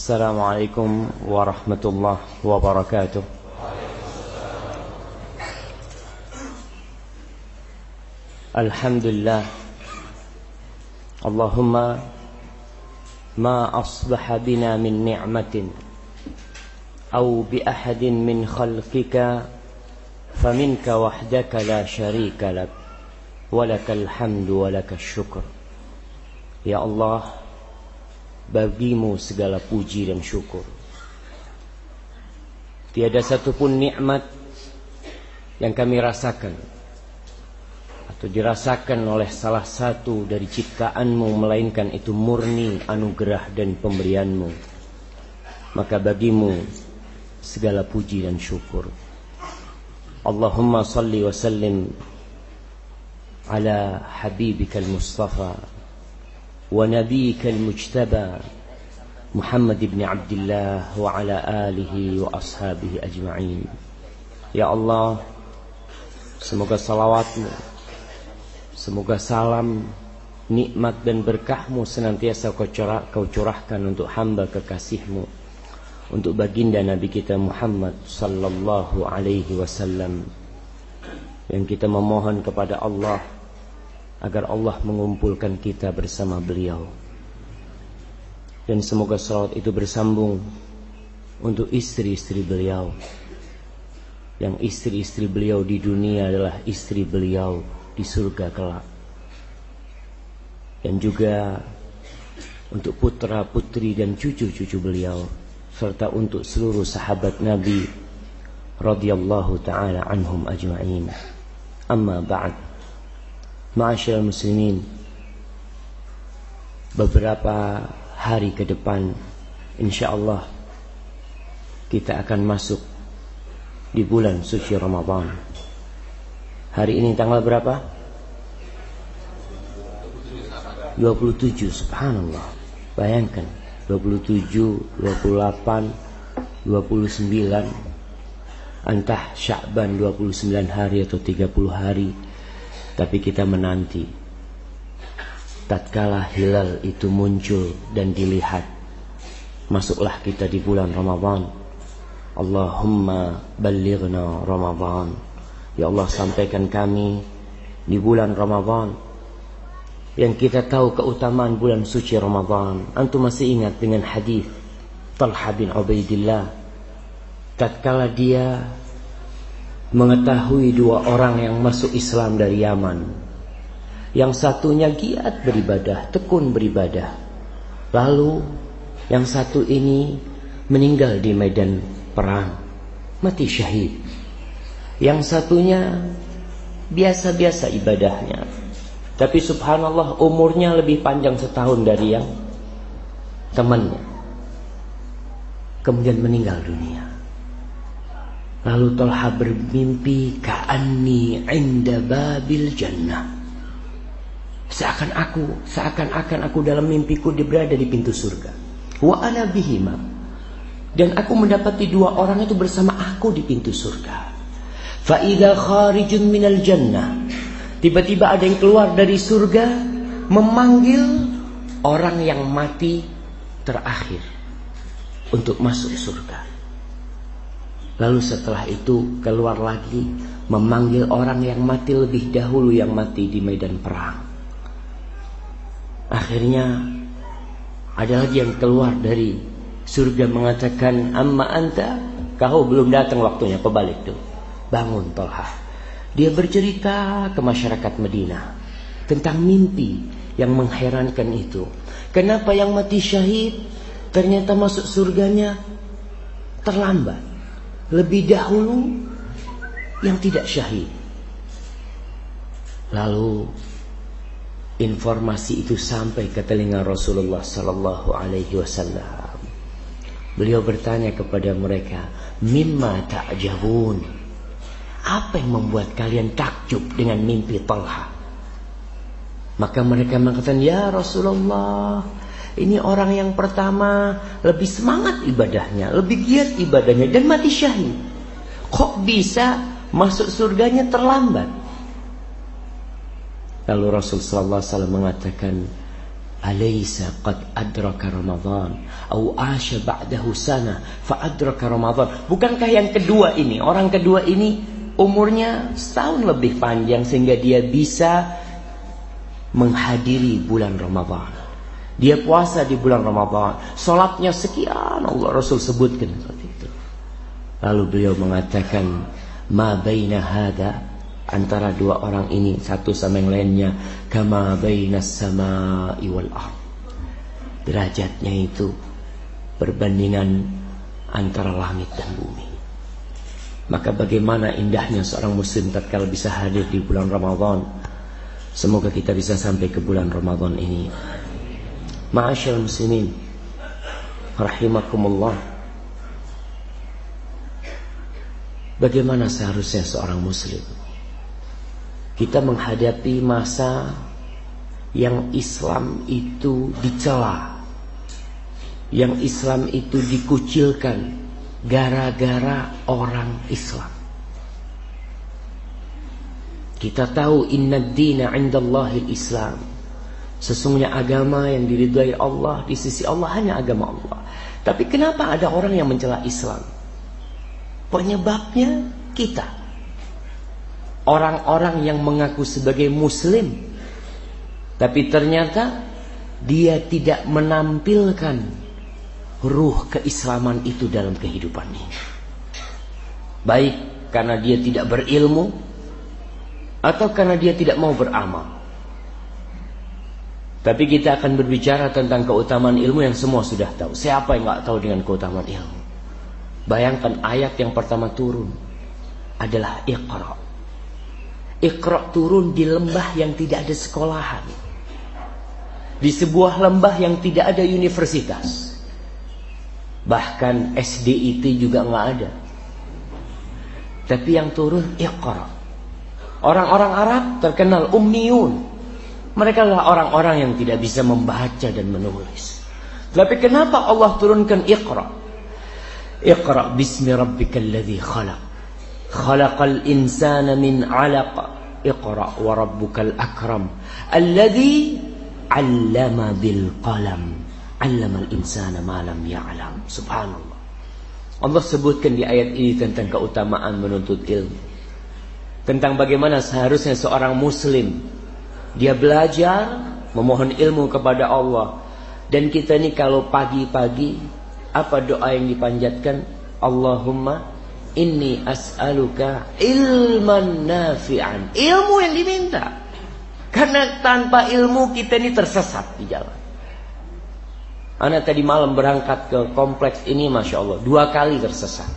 السلام عليكم ورحمة الله وبركاته. الحمد لله. اللهم ما أصبح بنا من نعمة أو بأحد من خلقك فمنك وحدك لا شريك لك. ولك الحمد ولك الشكر. يا الله Bagimu segala puji dan syukur. Tiada satupun nikmat Yang kami rasakan Atau dirasakan oleh salah satu dari ciptaanmu Melainkan itu murni anugerah dan pemberianmu. Maka bagimu segala puji dan syukur. Allahumma salli wa sallim Ala habibika al-Mustafa ونبيك المجتبى محمد بن عبد الله وعلى آله وأصحابه أجمعين يا الله semoga salawatmu semoga salam nikmat dan berkahmu senantiasa kau, curah, kau curahkan untuk hamba kekasihmu untuk baginda Nabi kita Muhammad sallallahu alaihi wasallam yang kita memohon kepada Allah agar Allah mengumpulkan kita bersama beliau. Dan semoga salawat itu bersambung untuk istri-istri beliau. Yang istri-istri beliau di dunia adalah istri beliau di surga kelak. Dan juga untuk putra-putri dan cucu-cucu beliau serta untuk seluruh sahabat Nabi radhiyallahu taala anhum ajma'in. Amma ba'd. Ma'asyil muslimin Beberapa hari ke depan InsyaAllah Kita akan masuk Di bulan suci Ramadan. Hari ini tanggal berapa? 27 Subhanallah. Bayangkan 27, 28, 29 Entah Syakban 29 hari atau 30 hari tapi kita menanti. Tatkala hilal itu muncul dan dilihat masuklah kita di bulan Ramadan. Allahumma ballighna Ramadan. Ya Allah sampaikan kami di bulan Ramadan. Yang kita tahu keutamaan bulan suci Ramadan. Antum masih ingat dengan hadis Talha bin Ubaidillah. Tatkala dia mengetahui dua orang yang masuk Islam dari Yaman. Yang satunya giat beribadah, tekun beribadah. Lalu yang satu ini meninggal di medan perang, mati syahid. Yang satunya biasa-biasa ibadahnya. Tapi subhanallah umurnya lebih panjang setahun dari yang temannya. Kemudian meninggal dunia. Lalu Tolha bermimpi ka'anni inda babil jannah. Seakan aku, seakan-akan aku dalam mimpiku dia berada di pintu surga. Wa ana bihima. Dan aku mendapati dua orang itu bersama aku di pintu surga. Fa idza kharijun minal jannah. Tiba-tiba ada yang keluar dari surga memanggil orang yang mati terakhir untuk masuk surga. Lalu setelah itu keluar lagi memanggil orang yang mati lebih dahulu yang mati di medan perang. Akhirnya ada lagi yang keluar dari surga mengatakan amma anta kau belum datang waktunya pebalik tuh. Bangun Tolha. Dia bercerita ke masyarakat Medina tentang mimpi yang mengherankan itu. Kenapa yang mati syahid ternyata masuk surganya terlambat? Lebih dahulu yang tidak syahid. Lalu informasi itu sampai ke telinga Rasulullah sallallahu alaihi wasallam. Beliau bertanya kepada mereka, "Mimma ta'jabun?" Apa yang membuat kalian takjub dengan mimpi Talha? Maka mereka mengatakan, "Ya Rasulullah, ini orang yang pertama lebih semangat ibadahnya, lebih giat ibadahnya dan mati syahid. Kok bisa masuk surganya terlambat? Lalu Rasul sallallahu alaihi wasallam mengatakan, Alaysa qad adraka Ramadan Au asya ba'dahu sana Fa'adraka Ramadan Bukankah yang kedua ini Orang kedua ini umurnya setahun lebih panjang Sehingga dia bisa menghadiri bulan Ramadan Dia puasa di bulan Ramadan. Salatnya sekian Allah Rasul sebutkan seperti itu. Lalu beliau mengatakan Ma baina hada antara dua orang ini satu sama yang lainnya kama bainas sama'i wal ard. Derajatnya itu perbandingan antara langit dan bumi. Maka bagaimana indahnya seorang muslim tatkala bisa hadir di bulan Ramadan? Semoga kita bisa sampai ke bulan Ramadan ini ma'asyal muslimin rahimakumullah bagaimana seharusnya seorang muslim kita menghadapi masa yang Islam itu dicela. Yang Islam itu dikucilkan gara-gara orang Islam. Kita tahu inna dina indallahi Islam. Sesungguhnya agama yang diridhai Allah di sisi Allah hanya agama Allah. Tapi kenapa ada orang yang mencela Islam? Penyebabnya kita orang-orang yang mengaku sebagai muslim tapi ternyata dia tidak menampilkan ruh keislaman itu dalam kehidupannya baik karena dia tidak berilmu atau karena dia tidak mau beramal tapi kita akan berbicara tentang keutamaan ilmu yang semua sudah tahu siapa yang nggak tahu dengan keutamaan ilmu bayangkan ayat yang pertama turun adalah iqra Iqra turun di lembah yang tidak ada sekolahan. Di sebuah lembah yang tidak ada universitas. Bahkan SDIT juga nggak ada. Tapi yang turun Iqra. Orang-orang Arab terkenal ummiyun. Mereka adalah orang-orang yang tidak bisa membaca dan menulis. Tapi kenapa Allah turunkan Iqra? Iqra bismi rabbikal ladzi khalaq. Khalaqal insana min 'alaq. Iqra wa rabbukal akram. Alladzi 'allama bil qalam. 'Allamal insana ma lam ya'lam. Subhanallah. Allah sebutkan di ayat ini tentang keutamaan menuntut ilmu. Tentang bagaimana seharusnya seorang muslim dia belajar memohon ilmu kepada Allah. Dan kita ini kalau pagi-pagi apa doa yang dipanjatkan? Allahumma Inni as'aluka ilman nafi'an. Ilmu yang diminta. Karena tanpa ilmu kita ini tersesat di jalan. Anak tadi malam berangkat ke kompleks ini Masya Allah. Dua kali tersesat.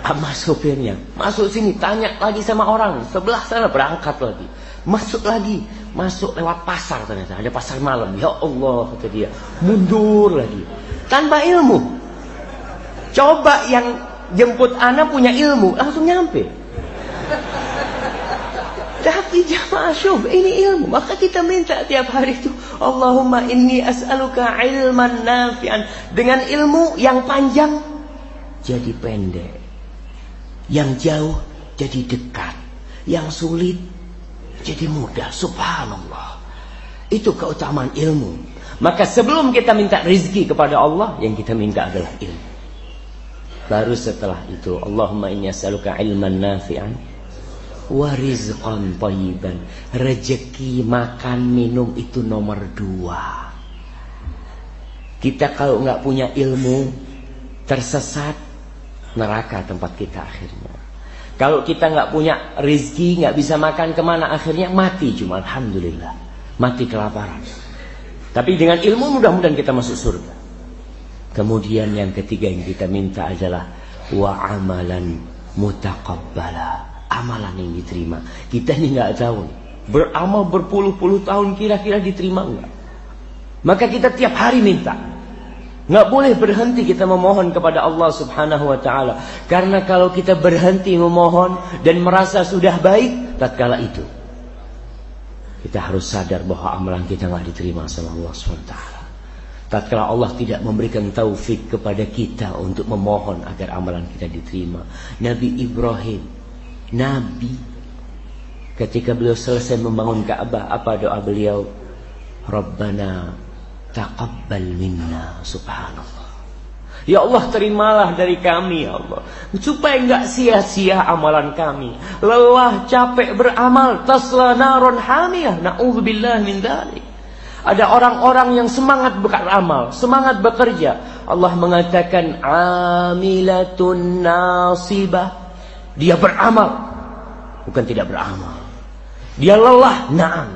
Sama sopirnya. Masuk sini tanya lagi sama orang. Sebelah sana berangkat lagi. Masuk lagi. Masuk lewat pasar ternyata. Ada pasar malam. Ya Allah kata dia. Mundur lagi. Tanpa ilmu. Coba yang jemput anak punya ilmu, langsung nyampe. Tapi jamaah syub, ini ilmu. Maka kita minta tiap hari itu. Allahumma inni as'aluka ilman nafi'an. Dengan ilmu yang panjang, jadi pendek. Yang jauh, jadi dekat. Yang sulit, jadi mudah. Subhanallah. Itu keutamaan ilmu. Maka sebelum kita minta rizki kepada Allah, yang kita minta adalah ilmu. Baru setelah itu Allahumma inni as'aluka ilman nafi'an wa rizqan thayyiban. Rezeki makan minum itu nomor dua. Kita kalau nggak punya ilmu tersesat neraka tempat kita akhirnya. Kalau kita nggak punya rizki nggak bisa makan ke mana akhirnya mati cuma alhamdulillah mati kelaparan. Tapi dengan ilmu mudah-mudahan kita masuk surga. Kemudian yang ketiga yang kita minta adalah wa amalan mutaqabbala. Amalan yang diterima. Kita ini nggak tahu. Beramal berpuluh-puluh tahun kira-kira diterima enggak? Maka kita tiap hari minta. Nggak boleh berhenti kita memohon kepada Allah Subhanahu wa taala. Karena kalau kita berhenti memohon dan merasa sudah baik tatkala itu kita harus sadar bahwa amalan kita nggak diterima sama Allah Subhanahu wa taala tatkala Allah tidak memberikan taufik kepada kita untuk memohon agar amalan kita diterima. Nabi Ibrahim, Nabi ketika beliau selesai membangun Ka'bah, apa doa beliau? Rabbana taqabbal minna subhanallah. Ya Allah terimalah dari kami ya Allah. Supaya enggak sia-sia amalan kami. Lelah capek beramal Tasla naron hamiyah. Na'udzubillah min dhalik. Ada orang-orang yang semangat beramal Semangat bekerja. Allah mengatakan Amilatun nasibah. Dia beramal Bukan tidak beramal. Dia lelah Naam.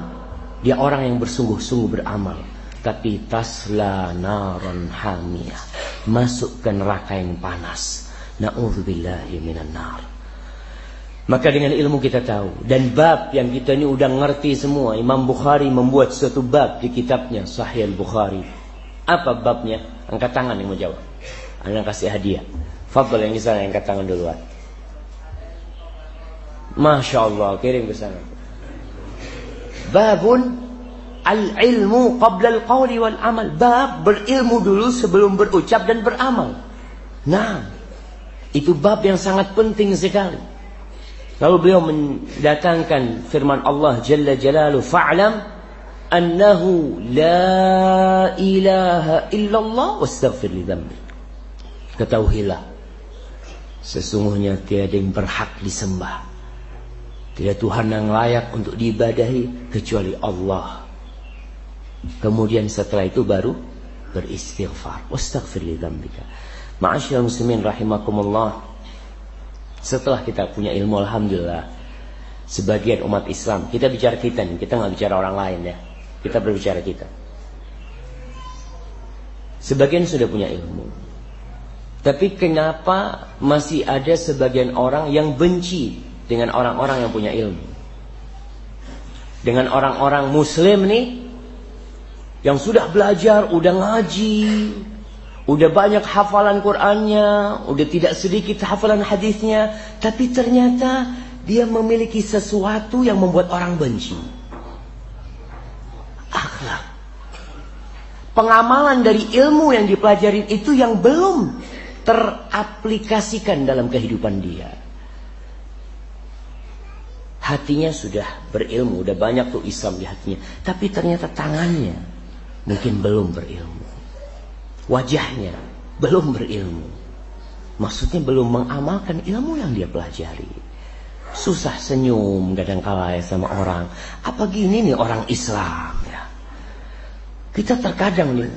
Dia orang yang bersungguh-sungguh beramal tapi tasla naron hamiyah masuk ke neraka yang panas. Naudzubillahi minan nar. Maka dengan ilmu kita tahu dan bab yang kita ini udah ngerti semua Imam Bukhari membuat suatu bab di kitabnya Sahih Al-Bukhari. Apa babnya? Angkat tangan yang mau jawab anda kasih hadiah. Fadl yang di angkat tangan duluan. Masya Allah kirim ke sana. Babun Al-ilmu qabla al-qawli wal amal. Bab berilmu dulu sebelum berucap dan beramal. Nah, itu bab yang sangat penting sekali. Lalu beliau mendatangkan firman Allah Jalla Jalaluhu fa'lam annahu la ilaha illallah wastaghfir li dhanbi. Ketahuilah sesungguhnya tiada yang berhak disembah. Tidak Tuhan yang layak untuk diibadahi kecuali Allah Kemudian setelah itu baru beristighfar. Wastaghfir li dzambika. Ma'asyiral muslimin rahimakumullah. Setelah kita punya ilmu alhamdulillah sebagian umat Islam, kita bicara kita nih, kita nggak bicara orang lain ya. Kita berbicara kita. Sebagian sudah punya ilmu. Tapi kenapa masih ada sebagian orang yang benci dengan orang-orang yang punya ilmu? Dengan orang-orang muslim nih yang sudah belajar, udah ngaji, udah banyak hafalan Qur'annya, udah tidak sedikit hafalan hadisnya, tapi ternyata dia memiliki sesuatu yang membuat orang benci. Akhlak. Pengamalan dari ilmu yang dipelajari itu yang belum teraplikasikan dalam kehidupan dia. Hatinya sudah berilmu, udah banyak tuh Islam di hatinya, tapi ternyata tangannya mungkin belum berilmu. Wajahnya belum berilmu. Maksudnya belum mengamalkan ilmu yang dia pelajari. Susah senyum kadang-kala ya sama orang. Apa gini nih orang Islam ya. Kita terkadang nih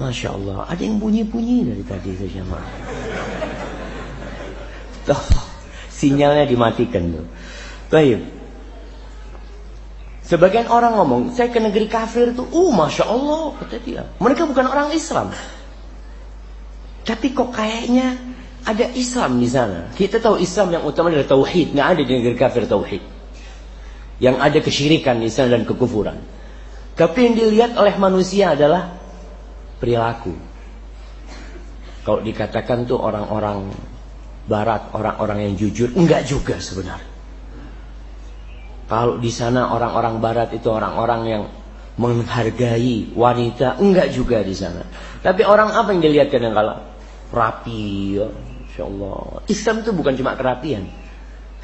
Masya Allah Ada yang bunyi-bunyi dari tadi itu jamaah Sinyalnya dimatikan tuh Baik Sebagian orang ngomong, saya ke negeri kafir itu, uh masya Allah, kata dia. Mereka bukan orang Islam. Tapi kok kayaknya ada Islam di sana. Kita tahu Islam yang utama adalah tauhid, nggak ada di negeri kafir tauhid. Yang ada kesyirikan di sana dan kekufuran. Tapi yang dilihat oleh manusia adalah perilaku. Kalau dikatakan tuh orang-orang barat, orang-orang yang jujur, enggak juga sebenarnya. Kalau di sana orang-orang barat itu orang-orang yang menghargai wanita, enggak juga di sana. Tapi orang apa yang dilihat kadang kala? Rapi, ya. Insya Allah. Islam itu bukan cuma kerapian.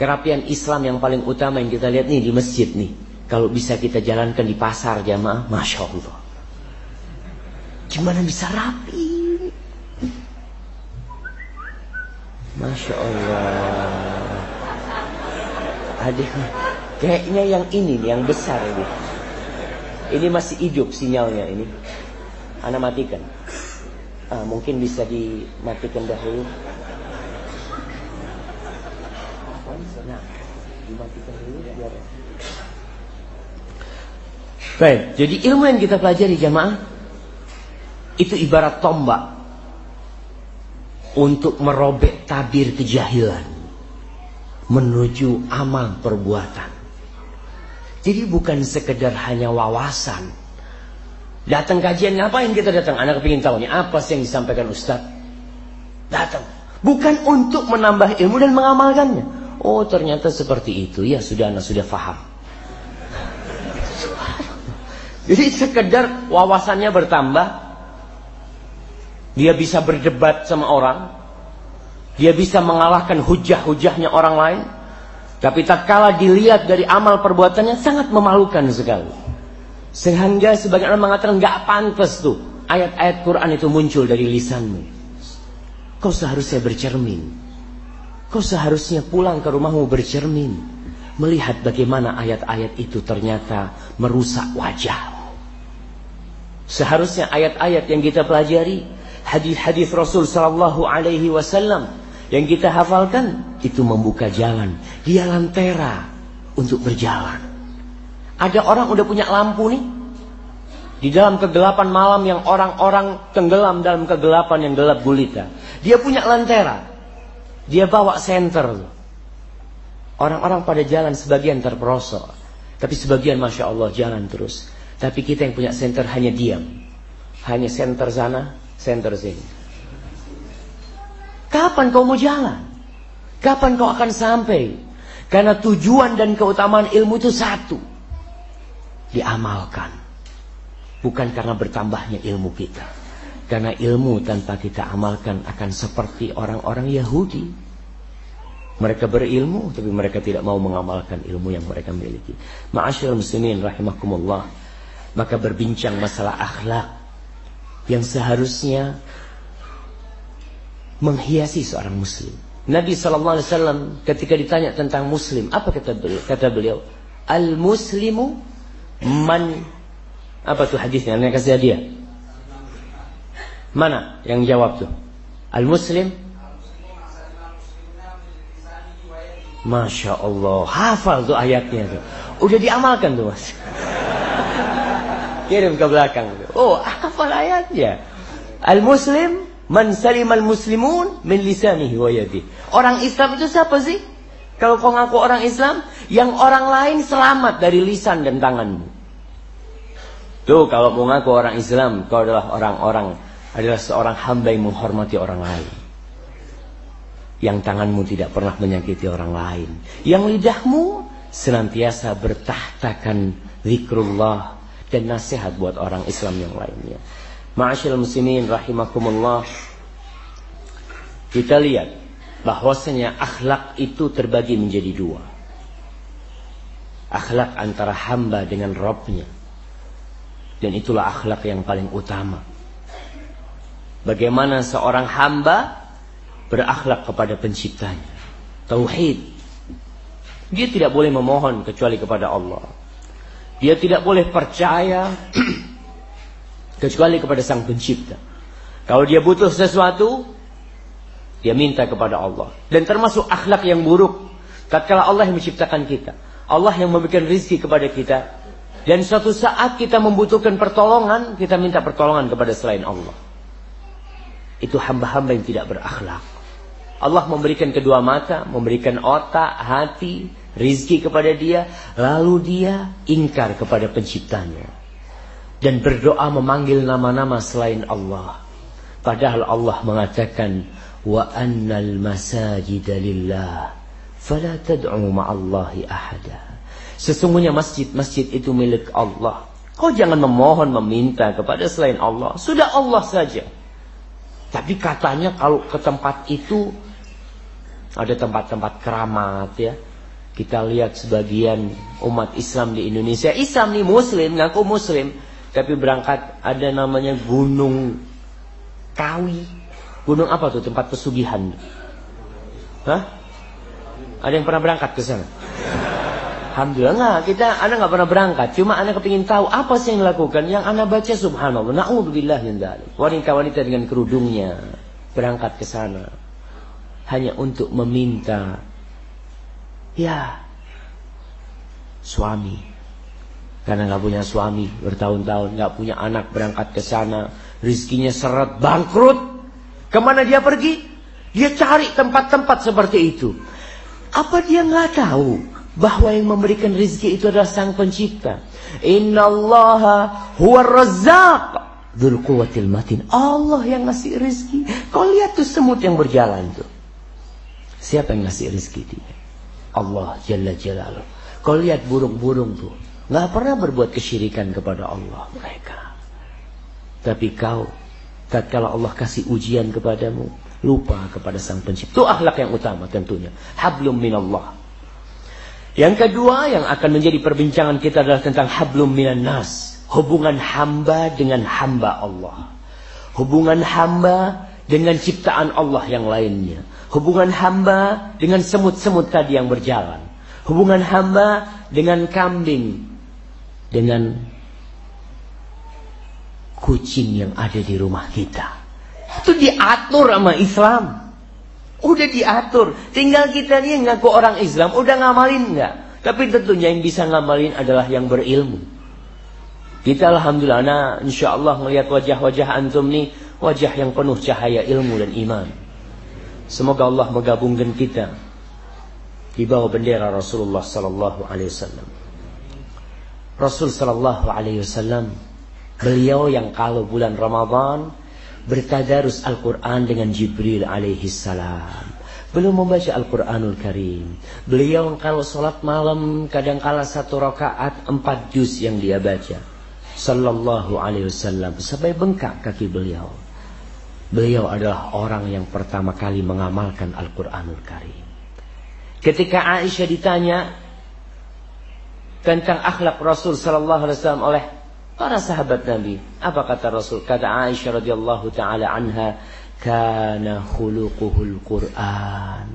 Kerapian Islam yang paling utama yang kita lihat nih di masjid nih. Kalau bisa kita jalankan di pasar jamaah, Masya Allah. Gimana bisa rapi? Masya Allah. Adik Kayaknya yang ini yang besar ini. Ini masih hidup sinyalnya ini. Anda matikan. Ah, mungkin bisa dimatikan dahulu. Nah, Baik, jadi ilmu yang kita pelajari jamaah itu ibarat tombak untuk merobek tabir kejahilan menuju amal perbuatan. Jadi bukan sekedar hanya wawasan. Datang kajian ngapain kita datang? Anak kepingin tahu apa sih yang disampaikan Ustaz? Datang. Bukan untuk menambah ilmu dan mengamalkannya. Oh ternyata seperti itu. Ya sudah anak sudah faham. Jadi sekedar wawasannya bertambah. Dia bisa berdebat sama orang. Dia bisa mengalahkan hujah-hujahnya orang lain. Tapi tak kalah dilihat dari amal perbuatannya sangat memalukan sekali. Sehingga sebagian orang mengatakan nggak pantas tuh ayat-ayat Quran itu muncul dari lisanmu. Kau seharusnya bercermin. Kau seharusnya pulang ke rumahmu bercermin. Melihat bagaimana ayat-ayat itu ternyata merusak wajahmu. Seharusnya ayat-ayat yang kita pelajari, hadis-hadis Rasul sallallahu alaihi wasallam yang kita hafalkan itu membuka jalan. Dia lantera untuk berjalan. Ada orang udah punya lampu nih. Di dalam kegelapan malam yang orang-orang tenggelam dalam kegelapan yang gelap gulita. Dia punya lantera. Dia bawa senter. Orang-orang pada jalan sebagian terperosok. Tapi sebagian Masya Allah jalan terus. Tapi kita yang punya senter hanya diam. Hanya senter sana, senter sini. Kapan kau mau jalan? Kapan kau akan sampai? Karena tujuan dan keutamaan ilmu itu satu diamalkan. Bukan karena bertambahnya ilmu kita. Karena ilmu tanpa kita amalkan akan seperti orang-orang Yahudi. Mereka berilmu tapi mereka tidak mau mengamalkan ilmu yang mereka miliki. Ma'asyiral muslimin rahimakumullah. Maka berbincang masalah akhlak yang seharusnya menghiasi seorang muslim. Nabi sallallahu alaihi wasallam ketika ditanya tentang muslim, apa kata beliau? Kata beliau, "Al-muslimu Man apa tuh hadisnya? Anda kasih hadiah. Mana yang jawab tuh? Al-Muslim? Masya Allah, hafal tuh ayatnya tuh. Udah diamalkan tuh mas. Kirim ke belakang. Oh, hafal ayatnya. Al-Muslim man salim al-muslimun min lisanihi wa yadi. Orang Islam itu siapa sih? Kalau kau ngaku orang Islam, yang orang lain selamat dari lisan dan tanganmu. Tuh, kalau mau ngaku orang Islam, kau adalah orang-orang, adalah seorang hamba yang menghormati orang lain. Yang tanganmu tidak pernah menyakiti orang lain. Yang lidahmu senantiasa bertahtakan zikrullah dan nasihat buat orang Islam yang lainnya. Ma'asyil muslimin rahimakumullah. Kita lihat bahwasanya akhlak itu terbagi menjadi dua. Akhlak antara hamba dengan Robnya. Dan itulah akhlak yang paling utama. Bagaimana seorang hamba berakhlak kepada penciptanya. Tauhid. Dia tidak boleh memohon kecuali kepada Allah. Dia tidak boleh percaya kecuali kepada sang pencipta. Kalau dia butuh sesuatu, dia minta kepada Allah. Dan termasuk akhlak yang buruk. Tatkala Allah yang menciptakan kita. Allah yang memberikan rizki kepada kita. Dan suatu saat kita membutuhkan pertolongan. Kita minta pertolongan kepada selain Allah. Itu hamba-hamba yang tidak berakhlak. Allah memberikan kedua mata. Memberikan otak, hati, rizki kepada dia. Lalu dia ingkar kepada penciptanya. Dan berdoa memanggil nama-nama selain Allah. Padahal Allah mengatakan wa annal masajid lillah fala tad'u ma'allahi ahada. Sesungguhnya masjid-masjid itu milik Allah. Kau jangan memohon meminta kepada selain Allah. Sudah Allah saja. Tapi katanya kalau ke tempat itu ada tempat-tempat keramat ya. Kita lihat sebagian umat Islam di Indonesia. Islam nih muslim ngaku muslim. Tapi berangkat ada namanya gunung Kawi Gunung apa tuh tempat pesugihan? Hah? Ada yang pernah berangkat ke sana? Alhamdulillah enggak, kita anak nggak pernah berangkat. Cuma anak kepingin tahu apa sih yang dilakukan. Yang anak baca subhanallah. Na'udzubillah min. Wanita-wanita dengan kerudungnya berangkat ke sana hanya untuk meminta ya suami karena nggak punya suami bertahun-tahun nggak punya anak berangkat ke sana rizkinya seret bangkrut Ke mana dia pergi? Dia cari tempat-tempat seperti itu. Apa dia nggak tahu bahwa yang memberikan rezeki itu adalah Sang Pencipta? Inna Allah huwa razzaq quwwatil matin. Allah yang ngasih rezeki. Kau lihat tuh semut yang berjalan tuh. Siapa yang ngasih rezeki dia? Allah Jalla Jalaluh. Kau lihat burung-burung tuh. Nggak pernah berbuat kesyirikan kepada Allah mereka. Tapi kau tatkala Allah kasih ujian kepadamu, lupa kepada Sang Pencipta. Itu akhlak yang utama tentunya. Hablum minallah. Yang kedua yang akan menjadi perbincangan kita adalah tentang hablum minan nas. Hubungan hamba dengan hamba Allah. Hubungan hamba dengan ciptaan Allah yang lainnya. Hubungan hamba dengan semut-semut tadi yang berjalan. Hubungan hamba dengan kambing. Dengan kucing yang ada di rumah kita. Itu diatur sama Islam. Udah diatur. Tinggal kita nih ngaku orang Islam. Udah ngamalin nggak? Tapi tentunya yang bisa ngamalin adalah yang berilmu. Kita alhamdulillah, nah insya Allah melihat wajah-wajah antum nih wajah yang penuh cahaya ilmu dan iman. Semoga Allah menggabungkan kita di bawah bendera Rasulullah sallallahu alaihi wasallam. Rasul sallallahu alaihi wasallam beliau yang kalau bulan Ramadan bertadarus Al-Quran dengan Jibril alaihi salam belum membaca Al-Quranul Karim. Beliau kalau sholat malam kadangkala satu rakaat empat juz yang dia baca. Sallallahu alaihi wasallam sampai bengkak kaki beliau. Beliau adalah orang yang pertama kali mengamalkan Al-Quranul Karim. Ketika Aisyah ditanya tentang akhlak Rasul Sallallahu Alaihi Wasallam oleh para sahabat Nabi, apa kata Rasul? Kata Aisyah radhiyallahu taala anha, Kana khuluquhul Quran.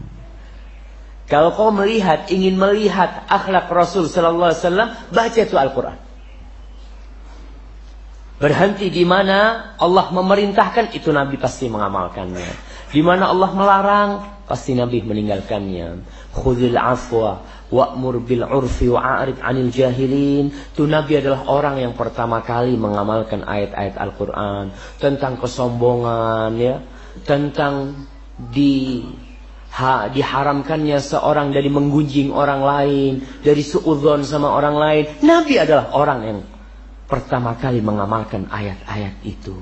Kalau kau melihat, ingin melihat akhlak Rasul sallallahu alaihi wasallam, baca itu Al-Qur'an. Berhenti di mana Allah memerintahkan itu Nabi pasti mengamalkannya. Di mana Allah melarang pasti Nabi meninggalkannya. Khudil afwa wa'mur bil urfi wa'arid 'anil jahilin. Itu Nabi adalah orang yang pertama kali mengamalkan ayat-ayat Al-Qur'an tentang kesombongan ya, tentang di ha, diharamkannya seorang dari menggunjing orang lain, dari suudzon sama orang lain. Nabi adalah orang yang pertama kali mengamalkan ayat-ayat itu.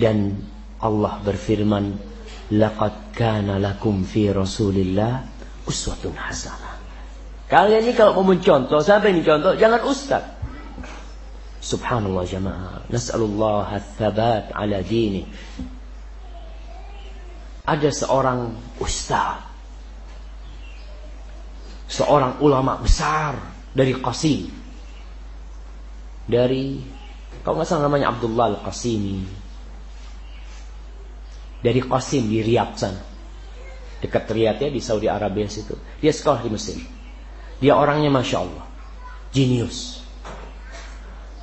Dan Allah berfirman, "Laqad kana lakum fi Rasulillah uswatun hasanah." Kalian ini kalau mau mencontoh, siapa ini contoh? Jangan ustaz. Subhanallah jamaah. Nas'alullah thabat ala dini ada seorang ustaz seorang ulama besar dari Qasim dari kalau nggak salah namanya Abdullah Al-Qasimi dari Qasim di Riyadh sana. Dekat Riyadh ya di Saudi Arabia situ. Dia sekolah di Mesir. Dia orangnya Masya Allah. Genius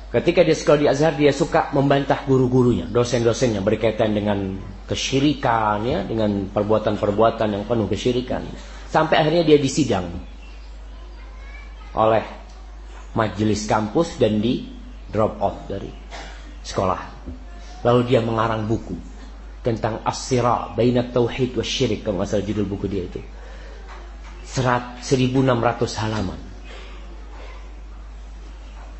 Ketika dia sekolah di Azhar dia suka membantah guru-gurunya, dosen-dosen yang berkaitan dengan kesyirikan ya, dengan perbuatan-perbuatan yang penuh kesyirikan. Sampai akhirnya dia disidang oleh majelis kampus dan di drop out dari sekolah. Lalu dia mengarang buku tentang as-sira baina tauhid wa syirik kalau asal judul buku dia itu. Serat 1600 halaman.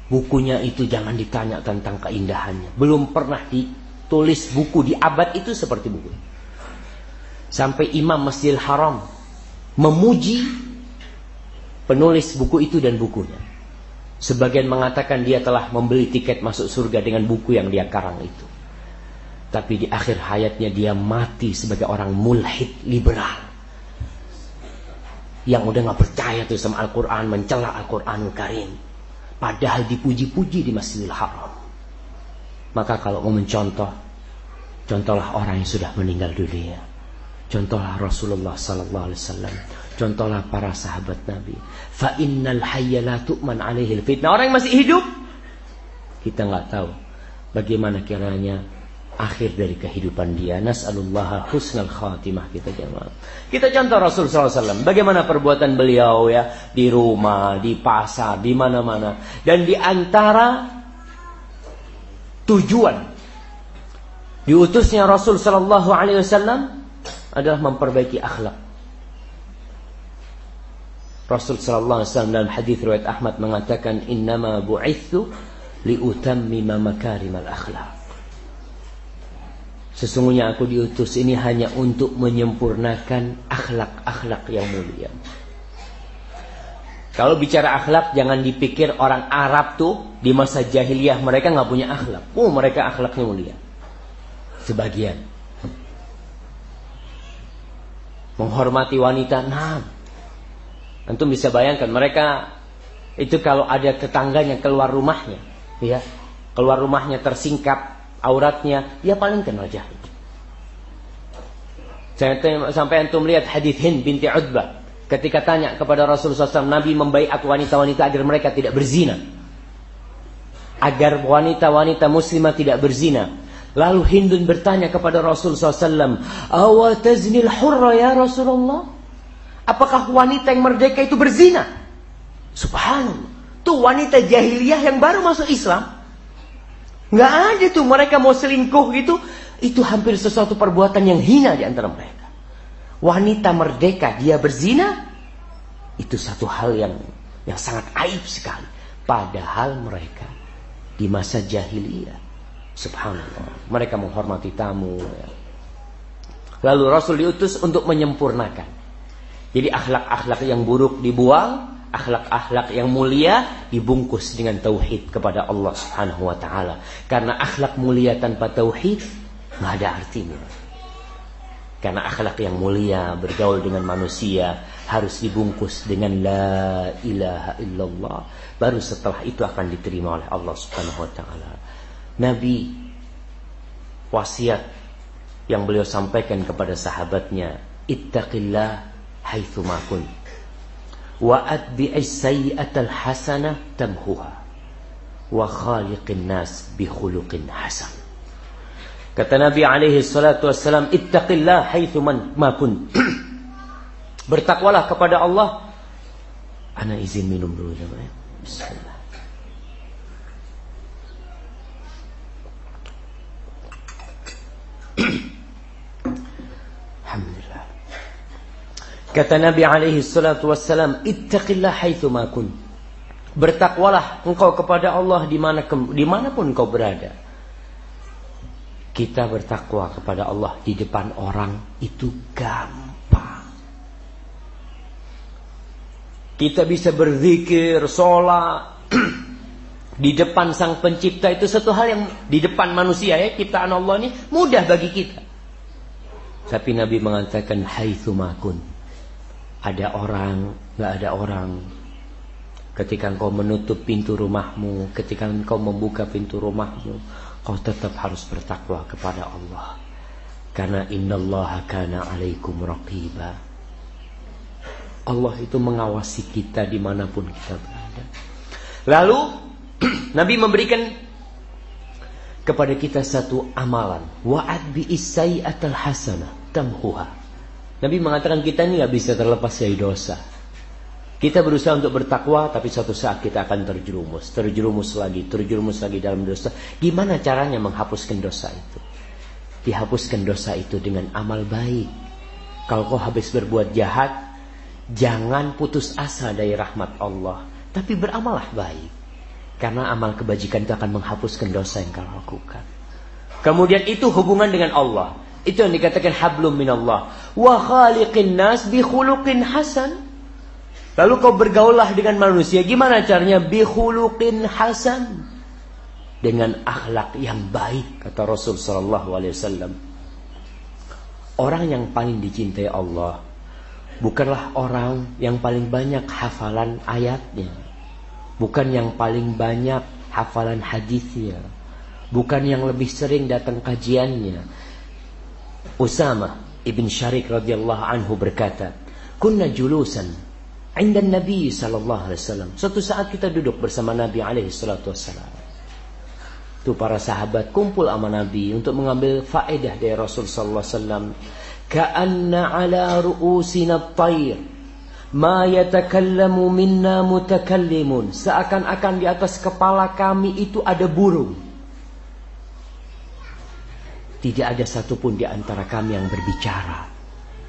Bukunya itu jangan ditanya tentang keindahannya. Belum pernah ditulis buku di abad itu seperti buku. Sampai Imam Masjidil Haram memuji penulis buku itu dan bukunya. Sebagian mengatakan dia telah membeli tiket masuk surga dengan buku yang dia karang itu. Tapi di akhir hayatnya dia mati sebagai orang mulhid liberal. Yang udah gak percaya tuh sama Al-Quran, mencela Al-Quranul Karim. Padahal dipuji-puji di Masjidil Haram. Maka kalau mau mencontoh, contohlah orang yang sudah meninggal dunia. Contohlah Rasulullah sallallahu alaihi wasallam. Contohlah para sahabat Nabi. Fa innal hayya la tu'man alaihi fitnah. Orang yang masih hidup kita nggak tahu bagaimana kiranya akhir dari kehidupan dia. Nas'alullah husnal khatimah kita jemaah. Kita contoh Rasul SAW. Bagaimana perbuatan beliau ya. Di rumah, di pasar, di mana-mana. Dan di antara tujuan diutusnya Rasul Sallallahu Alaihi Wasallam adalah memperbaiki akhlak. Rasul Sallallahu Alaihi Wasallam dalam hadis riwayat Ahmad mengatakan, Innama bu'ithu liutammima makarimal akhlak. Sesungguhnya aku diutus ini hanya untuk menyempurnakan akhlak-akhlak yang mulia. Kalau bicara akhlak jangan dipikir orang Arab tuh di masa jahiliyah mereka nggak punya akhlak. Oh mereka akhlaknya mulia. Sebagian. Menghormati wanita, nah. Antum bisa bayangkan mereka itu kalau ada tetangganya keluar rumahnya, ya keluar rumahnya tersingkap auratnya, ya paling kenal jahil. Sampai antum lihat hadis Hind binti Utbah ketika tanya kepada Rasulullah SAW, Nabi membaiat wanita-wanita agar mereka tidak berzina. Agar wanita-wanita muslimah tidak berzina. Lalu Hindun bertanya kepada Rasulullah SAW, Awataznil hurra ya Rasulullah? Apakah wanita yang merdeka itu berzina? Subhanallah. Tuh wanita jahiliyah yang baru masuk Islam. Nggak ada tuh mereka mau selingkuh gitu. Itu hampir sesuatu perbuatan yang hina di antara mereka. Wanita merdeka dia berzina. Itu satu hal yang yang sangat aib sekali. Padahal mereka di masa jahiliyah. Subhanallah. Mereka menghormati tamu. Ya. Lalu Rasul diutus untuk menyempurnakan. Jadi akhlak-akhlak yang buruk dibuang, akhlak-akhlak yang mulia dibungkus dengan tauhid kepada Allah Subhanahu wa taala. Karena akhlak mulia tanpa tauhid nggak ada artinya. Karena akhlak yang mulia bergaul dengan manusia harus dibungkus dengan la ilaha illallah. Baru setelah itu akan diterima oleh Allah Subhanahu wa taala. Nabi wasiat yang beliau sampaikan kepada sahabatnya, ittaqillah haitsu ma kunt wa atbi'is sayyi'atal hasanah tamhuha. Wa khaliqin nas bi khuluqin hasan. Kata Nabi alaihi salatu wassalam ittaqillah haitsu ma kun. Bertakwalah kepada Allah. Ana izin minum dulu ya Bismillah Kata Nabi alaihi salatu wassalam, "Ittaqillah haitsu ma kun." Bertakwalah engkau kepada Allah di mana di mana pun engkau berada. Kita bertakwa kepada Allah di depan orang itu gampang. Kita bisa berzikir, sholat di depan sang pencipta itu satu hal yang di depan manusia ya ciptaan Allah ini mudah bagi kita. Tapi Nabi mengatakan haitsu ma kun ada orang, nggak ada orang. Ketika engkau menutup pintu rumahmu, ketika engkau membuka pintu rumahmu, kau tetap harus bertakwa kepada Allah. Karena innallaha kana alaikum raqiba. Allah itu mengawasi kita di mana pun kita berada. Lalu Nabi memberikan kepada kita satu amalan. Wa'ad bi isai'atal hasanah tamhuha. Nabi mengatakan kita ini nggak bisa terlepas dari dosa. Kita berusaha untuk bertakwa, tapi suatu saat kita akan terjerumus, terjerumus lagi, terjerumus lagi dalam dosa. Gimana caranya menghapuskan dosa itu? Dihapuskan dosa itu dengan amal baik. Kalau kau habis berbuat jahat, jangan putus asa dari rahmat Allah, tapi beramallah baik. Karena amal kebajikan itu akan menghapuskan dosa yang kau lakukan. Kemudian itu hubungan dengan Allah. Itu yang dikatakan hablum minallah. Wa khaliqin nas bi khuluqin hasan. Lalu kau bergaullah dengan manusia. Gimana caranya? Bi khuluqin hasan. Dengan akhlak yang baik. Kata Rasul Sallallahu Alaihi Wasallam. Orang yang paling dicintai Allah. Bukanlah orang yang paling banyak hafalan ayatnya. Bukan yang paling banyak hafalan hadisnya. Bukan yang lebih sering datang kajiannya Usama ibn Syarik radhiyallahu anhu berkata, "Kunna julusan 'inda Nabi sallallahu alaihi wasallam." Suatu saat kita duduk bersama Nabi alaihi salatu wasallam. Itu para sahabat kumpul sama Nabi untuk mengambil faedah dari Rasul sallallahu alaihi wasallam. Ka'anna 'ala ru'usina at-tayr ma yatakallamu minna mutakallimun. Seakan-akan di atas kepala kami itu ada burung. Tidak ada satupun di antara kami yang berbicara.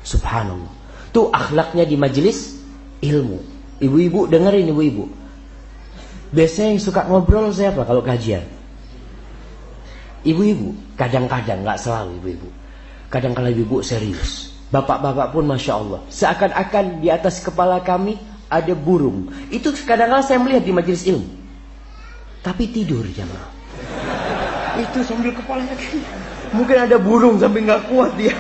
Subhanallah. Itu akhlaknya di majelis ilmu. Ibu-ibu dengerin ibu-ibu. Biasanya yang suka ngobrol siapa kalau kajian? Ibu-ibu. Kadang-kadang, nggak selalu ibu-ibu. Kadang kadang ibu-ibu serius. Bapak-bapak pun Masya Allah. Seakan-akan di atas kepala kami ada burung. Itu kadang-kadang saya melihat di majelis ilmu. Tapi tidur jamaah. Itu sambil kepalanya Mungkin ada burung sampai nggak kuat dia.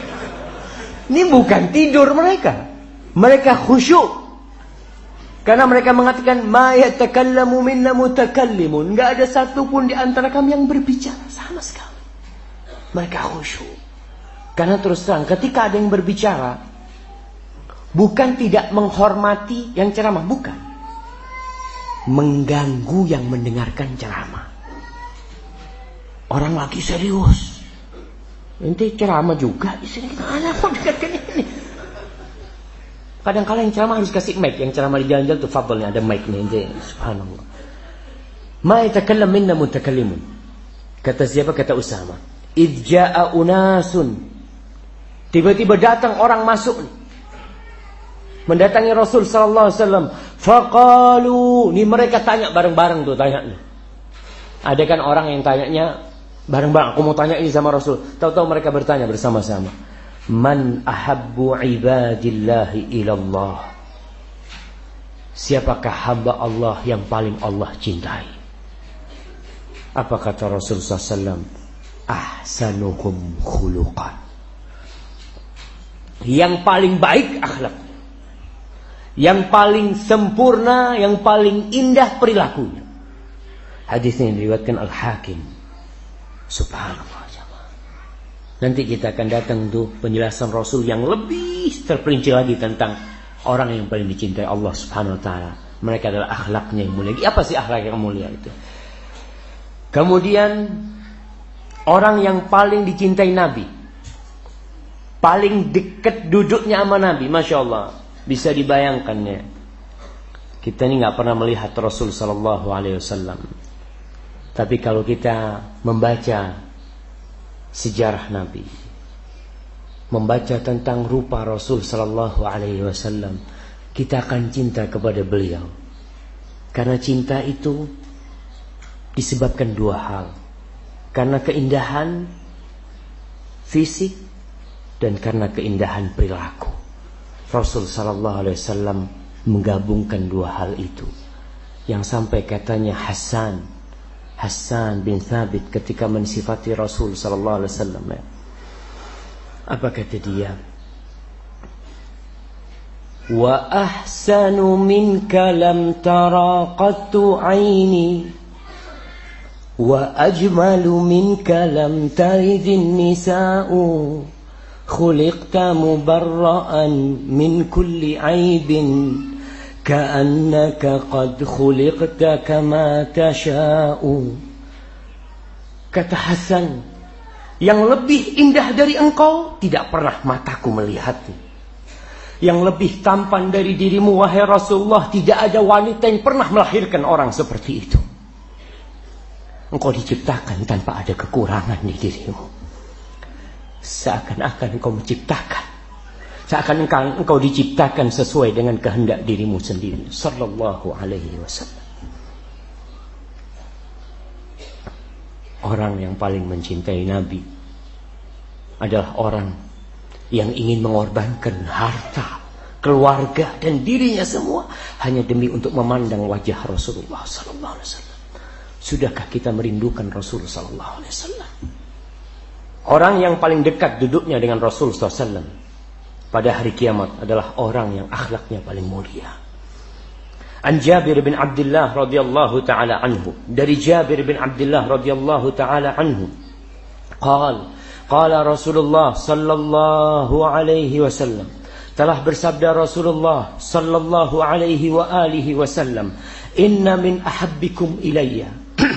Ini bukan tidur mereka. Mereka khusyuk. Karena mereka mengatakan ma yatakallamu minna mutakallimun. Enggak ada satupun di antara kami yang berbicara sama sekali. Mereka khusyuk. Karena terus terang ketika ada yang berbicara bukan tidak menghormati yang ceramah, bukan. Mengganggu yang mendengarkan ceramah. Orang lagi serius. Nanti ceramah juga di sini. Anak kok dengarkan ini. Kadang-kala yang ceramah harus kasih mic. Yang ceramah di jalan-jalan tuh fadl ada mic nih. Subhanallah. Ma yatakallam minna mutakallimun. Kata siapa? Kata Usama. Idja'a unasun. Tiba-tiba datang orang masuk Mendatangi Rasul sallallahu alaihi wasallam. Faqalu, ni mereka tanya bareng-bareng tuh tanya. Ada kan orang yang tanyanya bareng-bareng, aku mau tanya ini sama Rasul. Tahu-tahu mereka bertanya bersama-sama. Man ahabbu ibadillahi ilallah. Siapakah hamba Allah yang paling Allah cintai? Apa kata Rasulullah SAW Ahsanuhum khuluqan. Yang paling baik akhlak. Yang paling sempurna Yang paling indah perilakunya. Hadis ini diriwayatkan Al-Hakim Subhanallah Nanti kita akan datang tuh penjelasan Rasul yang lebih terperinci lagi tentang orang yang paling dicintai Allah Subhanahu wa taala. Mereka adalah akhlaknya yang mulia. Apa sih akhlak yang mulia itu? Kemudian orang yang paling dicintai Nabi. Paling dekat duduknya sama Nabi, Masya Allah. Bisa dibayangkannya. Kita ini nggak pernah melihat Rasul Sallallahu Alaihi Wasallam. Tapi kalau kita membaca sejarah Nabi membaca tentang rupa Rasul sallallahu alaihi wasallam kita akan cinta kepada beliau. Karena cinta itu disebabkan dua hal. Karena keindahan fisik dan karena keindahan perilaku. Rasul sallallahu alaihi wasallam menggabungkan dua hal itu. Yang sampai katanya Hasan Hassan bin Thabit ketika mensifati Rasul sallallahu alaihi wasallam. Apa kata dia? Wa ahsanu minka lam tara qattu aini Wa ajmalu minka lam taridin nisa'u Khuliqta mubarra'an min kulli aibin كأنك قد خلقت كما تشاء kata Hasan yang lebih indah dari engkau tidak pernah mataku melihatnya yang lebih tampan dari dirimu wahai Rasulullah tidak ada wanita yang pernah melahirkan orang seperti itu engkau diciptakan tanpa ada kekurangan di dirimu seakan-akan engkau menciptakan Seakan engkau diciptakan sesuai dengan kehendak dirimu sendiri. Sallallahu alaihi wasallam. Orang yang paling mencintai Nabi adalah orang yang ingin mengorbankan harta, keluarga dan dirinya semua hanya demi untuk memandang wajah Rasulullah sallallahu alaihi wasallam. Sudahkah kita merindukan Rasul sallallahu alaihi wasallam? Orang yang paling dekat duduknya dengan Rasul sallallahu pada hari kiamat adalah orang yang akhlaknya paling mulia. An Jabir bin Abdullah radhiyallahu taala anhu. Dari Jabir bin Abdullah radhiyallahu taala anhu. Qal qala Rasulullah sallallahu alaihi wasallam. Telah bersabda Rasulullah sallallahu alaihi wa alihi wasallam inna min ahabbikum ilayya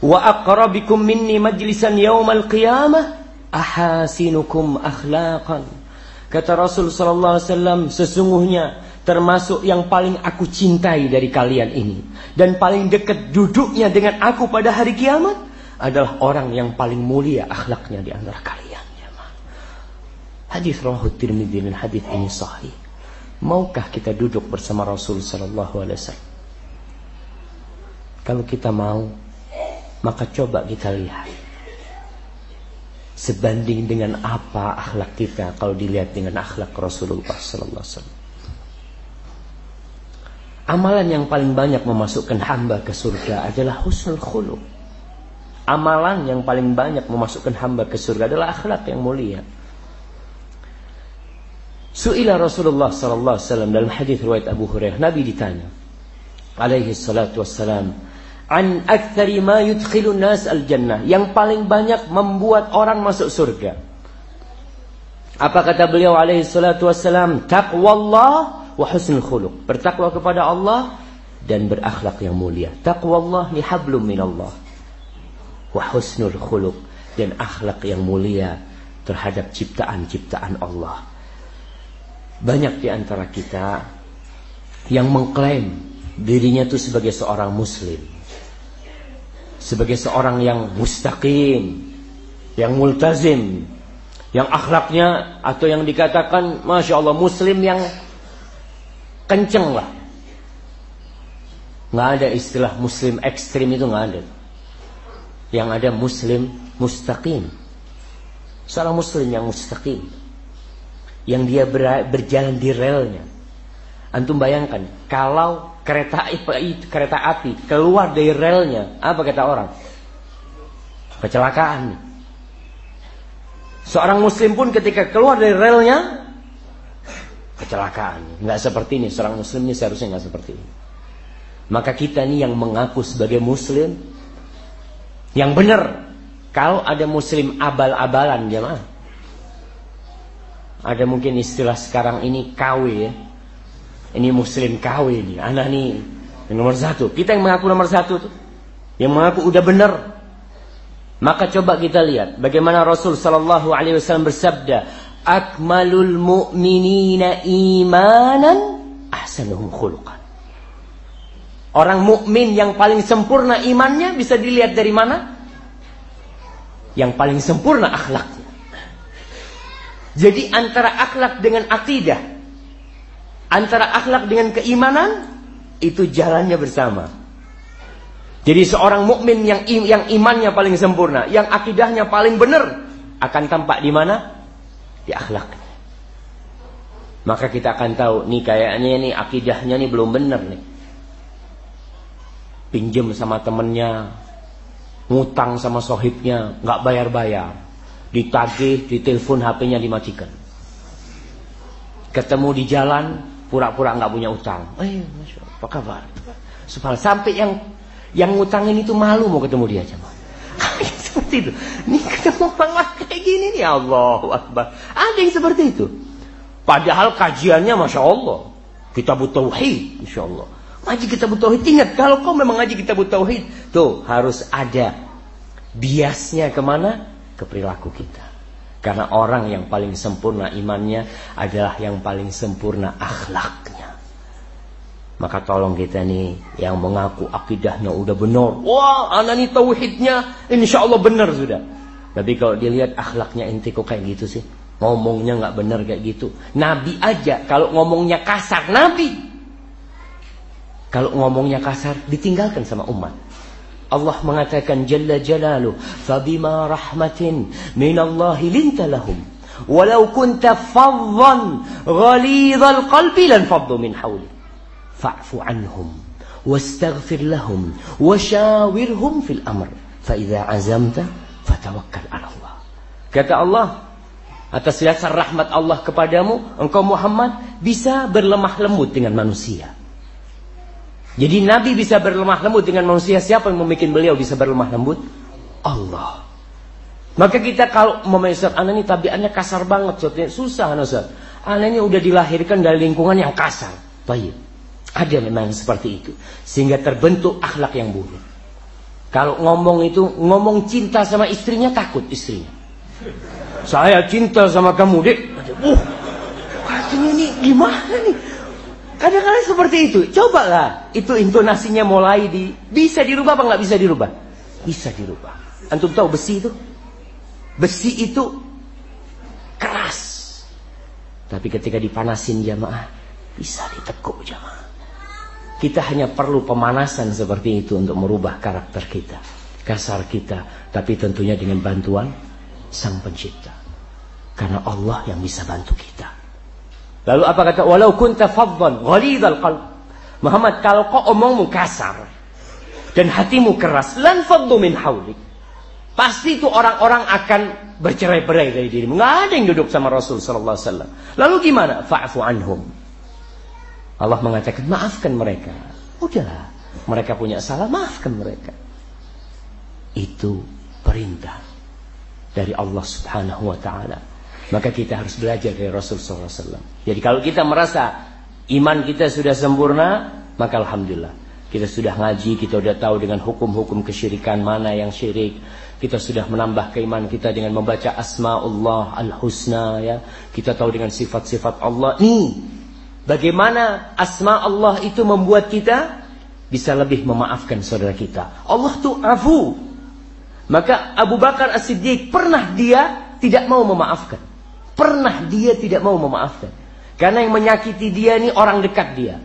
wa aqrabikum minni majlisan yaumal qiyamah ahasinukum akhlaqan. Kata Rasul sallallahu alaihi wasallam, sesungguhnya termasuk yang paling aku cintai dari kalian ini dan paling dekat duduknya dengan aku pada hari kiamat adalah orang yang paling mulia akhlaknya di antara kalian. Hadis rawahu Tirmidzi dan hadis ini sahih. Maukah kita duduk bersama Rasul sallallahu alaihi wasallam? Kalau kita mau, maka coba kita lihat sebanding dengan apa akhlak kita kalau dilihat dengan akhlak Rasulullah sallallahu alaihi wasallam. Amalan yang paling banyak memasukkan hamba ke surga adalah husnul khuluq. Amalan yang paling banyak memasukkan hamba ke surga adalah akhlak yang mulia. Su'ila Rasulullah sallallahu alaihi wasallam dalam hadis riwayat Abu Hurairah, Nabi ditanya alaihi salatu wassalam, an aktsari ma yudkhilun nas al jannah, yang paling banyak membuat orang masuk surga. Apa kata beliau alaihi salatu wassalam? Taqwallah wa husnul khuluq. Bertakwa kepada Allah dan berakhlak yang mulia. Taqwallah ni hablum minallah. Wa husnul khuluq dan akhlak yang mulia terhadap ciptaan-ciptaan Allah. Banyak di antara kita yang mengklaim dirinya itu sebagai seorang muslim. Sebagai seorang yang mustaqim, yang multazim, yang akhlaknya atau yang dikatakan Masya Allah muslim yang kenceng lah. Nggak ada istilah muslim ekstrim itu nggak ada. Yang ada muslim mustaqim. Seorang muslim yang mustaqim yang dia ber, berjalan di relnya. Antum bayangkan, kalau kereta kereta api keluar dari relnya, apa kata orang? Kecelakaan. Seorang muslim pun ketika keluar dari relnya, kecelakaan. Nggak seperti ini, seorang muslim ini seharusnya nggak seperti ini. Maka kita nih yang mengaku sebagai muslim, yang benar. Kalau ada muslim abal-abalan, jemaah ada mungkin istilah sekarang ini KW ya. Ini muslim KW ini. Anak nih yang nomor satu. Kita yang mengaku nomor satu tuh. Yang mengaku udah benar. Maka coba kita lihat bagaimana Rasul Sallallahu Alaihi Wasallam bersabda, "Akmalul mu'minina imanan ahsanuhum khuluqan." Orang mukmin yang paling sempurna imannya bisa dilihat dari mana? Yang paling sempurna akhlaknya. Jadi antara akhlak dengan akidah, antara akhlak dengan keimanan, itu jalannya bersama. Jadi seorang mukmin yang yang imannya paling sempurna, yang akidahnya paling benar, akan tampak di mana? Di akhlaknya. Maka kita akan tahu, nih kayaknya nih akidahnya nih belum benar nih. Pinjem sama temennya, ngutang sama sohibnya, nggak bayar-bayar ditagih, ditelepon HP-nya dimatikan. Ketemu di jalan, pura-pura nggak punya utang. Eh, masya Allah, apa kabar? Sampai yang yang ngutangin itu malu mau ketemu dia aja. seperti itu. Nih ketemu orang kayak gini nih Allah Akbar. Ada yang seperti itu. Padahal kajiannya masya Allah. Kita butuh tauhid, insya Allah. Ngaji kita butuh tauhid. Ingat, kalau kau memang ngaji kita butuh tauhid, tuh harus ada biasnya ke mana? ke perilaku kita. Karena orang yang paling sempurna imannya adalah yang paling sempurna akhlaknya. Maka tolong kita nih yang mengaku akidahnya udah benar. Wah, anak nih tauhidnya insya Allah benar sudah. Tapi kalau dilihat akhlaknya ente kok kayak gitu sih. Ngomongnya nggak benar kayak gitu. Nabi aja kalau ngomongnya kasar, Nabi. Kalau ngomongnya kasar ditinggalkan sama umat. Allah mengatakan Jalla Jalalu Fabima rahmatin minallahi linta lahum. Walau kunta fadhan Ghalidhal qalbi lan faddu min hawli Fa'fu anhum Wastaghfir lahum Washawirhum fil amr. Fa'idha azamta Fatawakkal ala Kata Allah Atas dasar rahmat Allah kepadamu Engkau Muhammad Bisa berlemah lembut dengan manusia jadi Nabi bisa berlemah lembut dengan manusia. Siapa yang membuat beliau bisa berlemah lembut? Allah. Maka kita kalau Ustaz, anak ini tabiatnya kasar banget. Ustaz. Susah Ustaz. Anak ini udah dilahirkan dari lingkungan yang kasar. Baik. Ada memang seperti itu. Sehingga terbentuk akhlak yang buruk. Kalau ngomong itu, ngomong cinta sama istrinya, takut istrinya. Saya cinta sama kamu, dek. Uh, katanya ini gimana nih? Kadang-kadang seperti itu. Cobalah. Itu intonasinya mulai di... Bisa dirubah apa nggak bisa dirubah? Bisa dirubah. Antum tahu besi itu? Besi itu keras. Tapi ketika dipanasin jamaah, bisa ditekuk jamaah. Kita hanya perlu pemanasan seperti itu untuk merubah karakter kita. Kasar kita. Tapi tentunya dengan bantuan Sang Pencipta. Karena Allah yang bisa bantu kita. Lalu apa kata? Walau kunta faddan ghalidhal qalb. Muhammad, kalau kau omongmu kasar dan hatimu keras, lan faddu min haulik. Pasti itu orang-orang akan bercerai-berai dari dirimu. Nggak ada yang duduk sama Rasul sallallahu alaihi wasallam. Lalu gimana? Fa'fu anhum. Allah mengatakan, maafkan mereka. Udah, mereka punya salah, maafkan mereka. Itu perintah dari Allah Subhanahu wa taala. Maka kita harus belajar dari Rasul wasallam. Jadi kalau kita merasa iman kita sudah sempurna, maka alhamdulillah. Kita sudah ngaji, kita sudah tahu dengan hukum-hukum kesyirikan mana yang syirik. Kita sudah menambah keimanan kita dengan membaca asmaullah al-husna ya. Kita tahu dengan sifat-sifat Allah. Nih, bagaimana asma Allah itu membuat kita bisa lebih memaafkan saudara kita. Allah tuh afu. Maka Abu Bakar As-Siddiq pernah dia tidak mau memaafkan. Pernah dia tidak mau memaafkan. Karena yang menyakiti dia ini orang dekat dia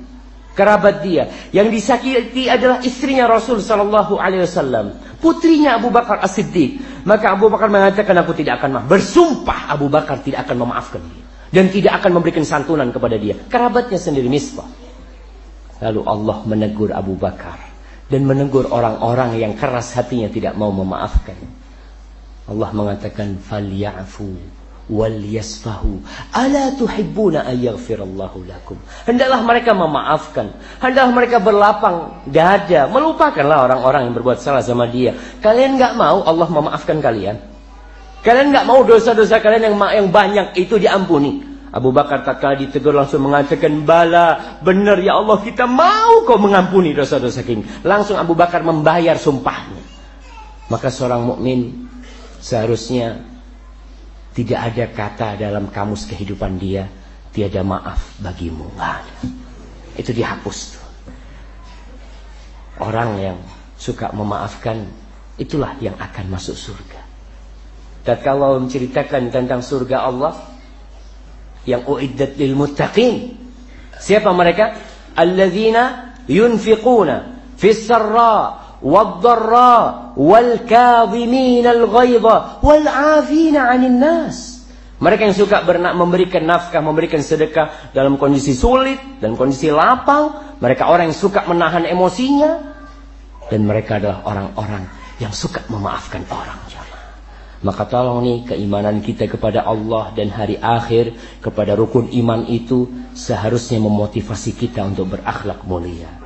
kerabat dia. Yang disakiti adalah istrinya Rasul sallallahu alaihi wasallam, putrinya Abu Bakar As-Siddiq. Maka Abu Bakar mengatakan aku tidak akan maaf. Bersumpah Abu Bakar tidak akan memaafkan dia dan tidak akan memberikan santunan kepada dia. Kerabatnya sendiri Misbah. Lalu Allah menegur Abu Bakar dan menegur orang-orang yang keras hatinya tidak mau memaafkan. Allah mengatakan falyafu wal yasfahu ala tuhibbuna ayaghfirallahu lakum. Hendaklah mereka memaafkan. Hendaklah mereka berlapang dada. Melupakanlah orang-orang yang berbuat salah sama dia. Kalian nggak mau Allah memaafkan kalian? Kalian nggak mau dosa-dosa kalian yang yang banyak itu diampuni? Abu Bakar tak ditegur langsung mengatakan bala benar ya Allah kita mau kau mengampuni dosa-dosa kini langsung Abu Bakar membayar sumpahnya. Maka seorang mukmin seharusnya tidak ada kata dalam kamus kehidupan dia tiada maaf bagimu. Nggak ada. Itu dihapus. Orang yang suka memaafkan itulah yang akan masuk surga. Dan kalau menceritakan tentang surga Allah yang uiddat lil muttaqin. Siapa mereka? Alladzina yunfiquna fis sarra والضراء والكاظمين الغيظ والعافين عن الناس. Mereka yang suka bernak memberikan nafkah, memberikan sedekah dalam kondisi sulit, dan kondisi lapang. Mereka orang yang suka menahan emosinya. Dan mereka adalah orang-orang yang suka memaafkan orang. Maka tolong nih keimanan kita kepada Allah dan hari akhir, kepada rukun iman itu seharusnya memotivasi kita untuk berakhlak mulia.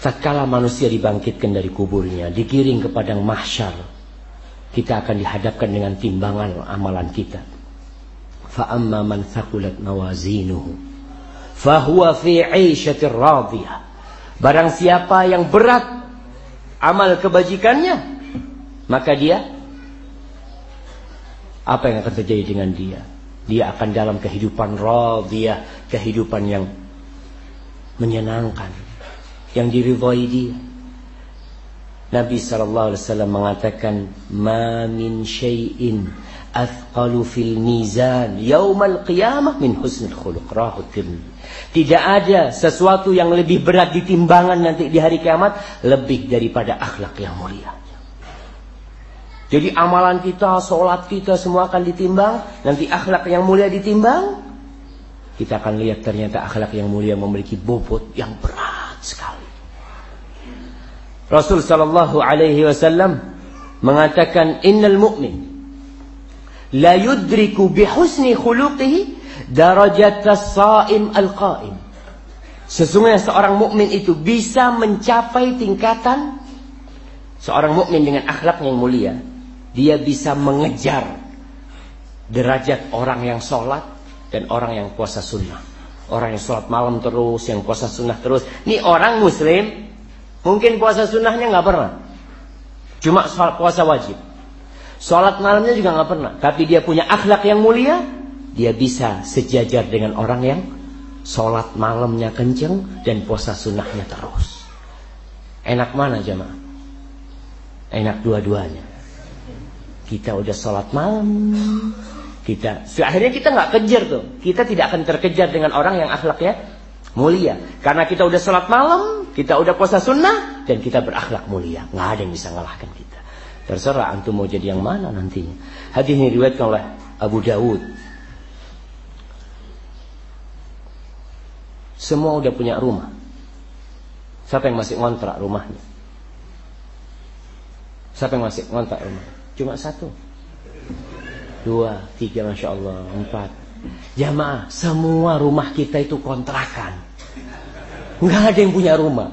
Tatkala manusia dibangkitkan dari kuburnya, digiring ke padang mahsyar, kita akan dihadapkan dengan timbangan amalan kita. Fa amma man thaqulat mawazinuhu fahuwa fi 'aisyatir radiyah. Barang siapa yang berat amal kebajikannya, maka dia apa yang akan terjadi dengan dia? Dia akan dalam kehidupan radiyah, kehidupan yang menyenangkan, yang diridhai dia. Nabi sallallahu alaihi wasallam mengatakan, "Ma min syai'in athqalu fil mizan yaumal qiyamah min husnul khuluq." Rahu Tidak ada sesuatu yang lebih berat di timbangan nanti di hari kiamat lebih daripada akhlak yang mulia. Jadi amalan kita, sholat kita semua akan ditimbang. Nanti akhlak yang mulia ditimbang. Kita akan lihat ternyata akhlak yang mulia memiliki bobot yang berat sekali. Rasul sallallahu alaihi wasallam mengatakan innal mu'min la yudriku bihusni khuluqihi darajat as-saim al-qaim. Sesungguhnya seorang mukmin itu bisa mencapai tingkatan seorang mukmin dengan akhlak yang mulia. Dia bisa mengejar derajat orang yang sholat dan orang yang puasa sunnah. Orang yang sholat malam terus, yang puasa sunnah terus. Ini orang muslim Mungkin puasa sunnahnya nggak pernah. Cuma puasa wajib. Sholat malamnya juga nggak pernah. Tapi dia punya akhlak yang mulia. Dia bisa sejajar dengan orang yang sholat malamnya kenceng dan puasa sunnahnya terus. Enak mana jemaah? Enak dua-duanya. Kita udah sholat malam. Kita akhirnya kita nggak kejar tuh. Kita tidak akan terkejar dengan orang yang akhlaknya mulia. Karena kita udah sholat malam, kita udah puasa sunnah dan kita berakhlak mulia. Nggak ada yang bisa ngalahkan kita. Terserah antum mau jadi yang mana nantinya. Hadis ini diriwayatkan oleh Abu Dawud. Semua udah punya rumah. Siapa yang masih ngontrak rumahnya? Siapa yang masih ngontrak rumah? Cuma satu. Dua, tiga, Masya Allah, empat. Jamaah, semua rumah kita itu kontrakan. Nggak ada yang punya rumah.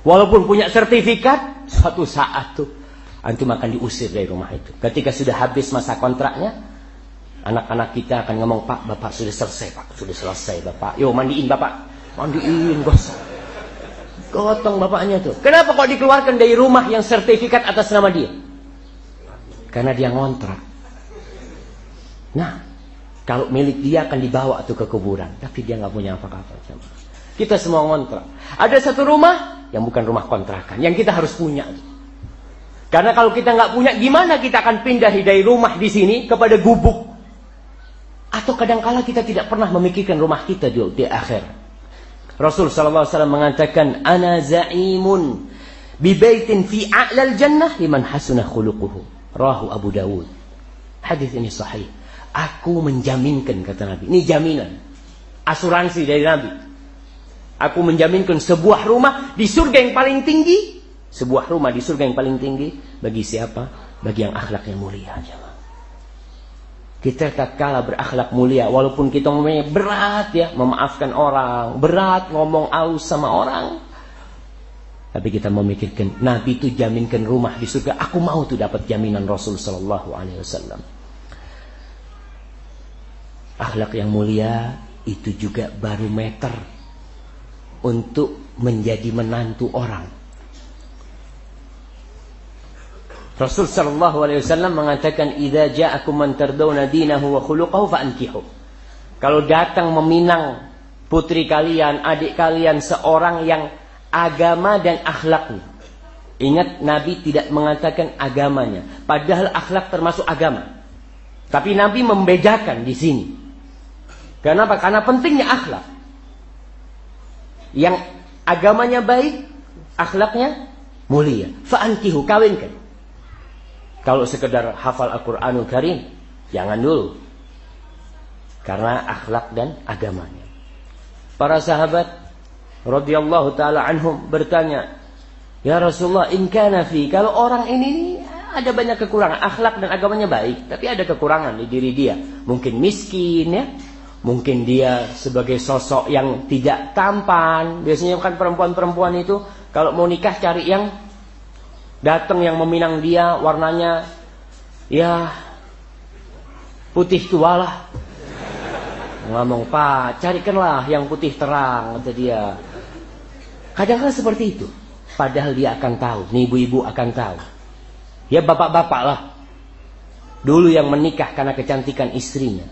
Walaupun punya sertifikat, suatu saat tuh antum akan diusir dari rumah itu. Ketika sudah habis masa kontraknya, anak-anak kita akan ngomong, Pak, Bapak sudah selesai, Pak. Sudah selesai, Bapak. Yo, mandiin, Bapak. Mandiin, gosok. Gotong bapaknya tuh. Kenapa kok dikeluarkan dari rumah yang sertifikat atas nama dia? Karena dia ngontrak. Nah, kalau milik dia akan dibawa tuh ke kuburan. Tapi dia nggak punya apa-apa. Kita semua ngontrak. Ada satu rumah yang bukan rumah kontrakan. Yang kita harus punya. Karena kalau kita nggak punya, gimana kita akan pindah dari rumah di sini kepada gubuk? Atau kadangkala kita tidak pernah memikirkan rumah kita di, di akhir. Rasul wasallam mengatakan ana za'imun bi baitin fi a'lal jannah liman hasuna khuluquhu. Rahu Abu Dawud. Hadis ini sahih. Aku menjaminkan kata Nabi. Ini jaminan. Asuransi dari Nabi. Aku menjaminkan sebuah rumah di surga yang paling tinggi. Sebuah rumah di surga yang paling tinggi. Bagi siapa? Bagi yang akhlak yang mulia. Kita tak kalah berakhlak mulia walaupun kita mempunyai berat ya memaafkan orang, berat ngomong aus sama orang. Tapi kita memikirkan Nabi itu jaminkan rumah di surga. Aku mau tuh dapat jaminan Rasul sallallahu. Akhlak yang mulia itu juga barometer untuk menjadi menantu orang. Rasul sallallahu alaihi wasallam mengatakan idza ja'akum man tardawna dinahu wa khuluquhu fa'ankihu. Kalau datang meminang putri kalian, adik kalian seorang yang agama dan akhlaknya. Ingat Nabi tidak mengatakan agamanya, padahal akhlak termasuk agama. Tapi Nabi membedakan di sini. Kenapa? Karena pentingnya akhlak. Yang agamanya baik, akhlaknya mulia. Fa'ankihu, kawinkan. Kalau sekedar hafal Al-Quranul Karim, jangan dulu. Karena akhlak dan agamanya. Para sahabat radhiyallahu taala anhum bertanya, "Ya Rasulullah, in kana fi kalau orang ini ada banyak kekurangan, akhlak dan agamanya baik, tapi ada kekurangan di diri dia. Mungkin miskin ya, mungkin dia sebagai sosok yang tidak tampan. Biasanya kan perempuan-perempuan itu kalau mau nikah cari yang Datang yang meminang dia warnanya ya putih tua lah. Ngomong, Pak, carikanlah yang putih terang, kata dia. Kadang-kadang seperti itu. Padahal dia akan tahu, nih ibu-ibu akan tahu. Ya bapak-bapak lah. Dulu yang menikah karena kecantikan istrinya.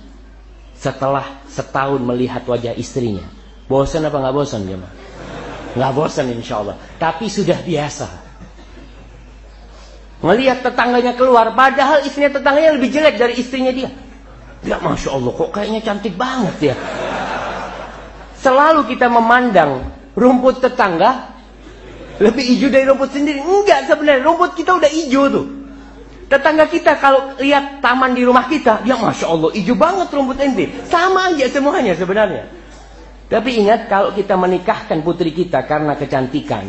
Setelah setahun melihat wajah istrinya. Bosan apa nggak bosan dia mah? Nggak bosan insya Allah. Tapi sudah biasa. Melihat tetangganya keluar, padahal istrinya tetangganya lebih jelek dari istrinya dia. Ya Masya Allah, kok kayaknya cantik banget ya. Selalu kita memandang rumput tetangga lebih hijau dari rumput sendiri. Enggak sebenarnya, rumput kita udah hijau tuh. Tetangga kita kalau lihat taman di rumah kita, ya Masya Allah, hijau banget rumput ente. Sama aja semuanya sebenarnya. Tapi ingat kalau kita menikahkan putri kita karena kecantikan,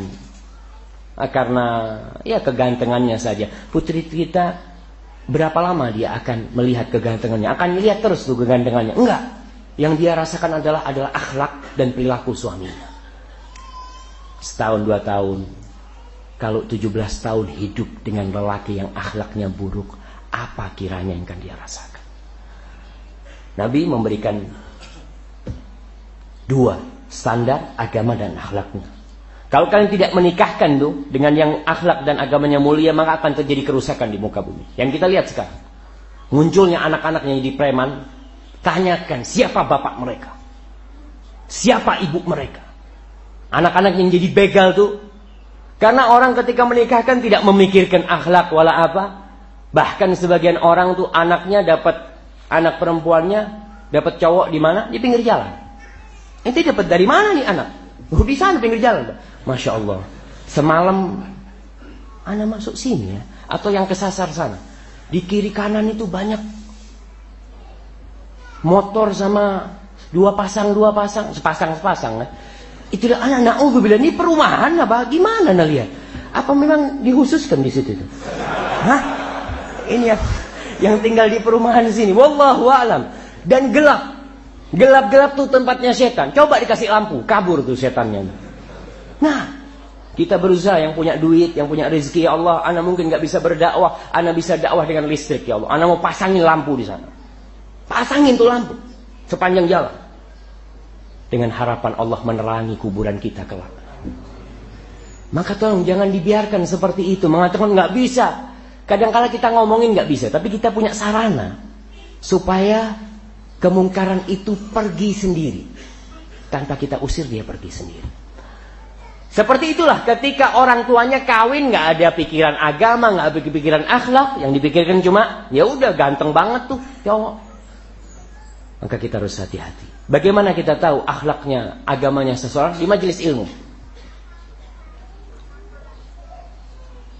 Ah, karena ya kegantengannya saja. Putri kita berapa lama dia akan melihat kegantengannya? Akan melihat terus tuh kegantengannya? Enggak. Yang dia rasakan adalah adalah akhlak dan perilaku suaminya. Setahun dua tahun, kalau 17 tahun hidup dengan lelaki yang akhlaknya buruk, apa kiranya yang akan dia rasakan? Nabi memberikan dua standar agama dan akhlaknya. Kalau kalian tidak menikahkan tuh dengan yang akhlak dan agamanya mulia, maka akan terjadi kerusakan di muka bumi. Yang kita lihat sekarang. Munculnya anak-anak yang jadi preman, tanyakan siapa bapak mereka. Siapa ibu mereka. Anak-anak yang jadi begal tuh. Karena orang ketika menikahkan tidak memikirkan akhlak wala apa. Bahkan sebagian orang tuh anaknya dapat anak perempuannya dapat cowok di mana? Di pinggir jalan. Ini dapat dari mana nih anak? Oh, di sana pinggir jalan. Masya Allah. Semalam Anda masuk sini ya. Atau yang kesasar sana. Di kiri kanan itu banyak motor sama dua pasang dua pasang sepasang sepasang ya. Itu anak bilang ini perumahan apa gimana anda lihat apa memang dihususkan di situ itu Hah? Ini yang yang tinggal di perumahan sini. Wallahu alam. Dan gelap. Gelap-gelap tuh tempatnya setan. Coba dikasih lampu, kabur tuh setannya. Nah, kita berusaha yang punya duit, yang punya rezeki ya Allah, ana mungkin nggak bisa berdakwah, ana bisa dakwah dengan listrik ya Allah. Ana mau pasangin lampu di sana. Pasangin tuh lampu sepanjang jalan. Dengan harapan Allah menerangi kuburan kita kelak. Maka tolong jangan dibiarkan seperti itu. Mengatakan nggak bisa. Kadang-kala kita ngomongin nggak bisa, tapi kita punya sarana supaya kemungkaran itu pergi sendiri. Tanpa kita usir dia pergi sendiri. Seperti itulah ketika orang tuanya kawin nggak ada pikiran agama, nggak ada pikiran akhlak, yang dipikirkan cuma ya udah ganteng banget tuh cowok. Maka kita harus hati-hati. Bagaimana kita tahu akhlaknya, agamanya seseorang di majelis ilmu?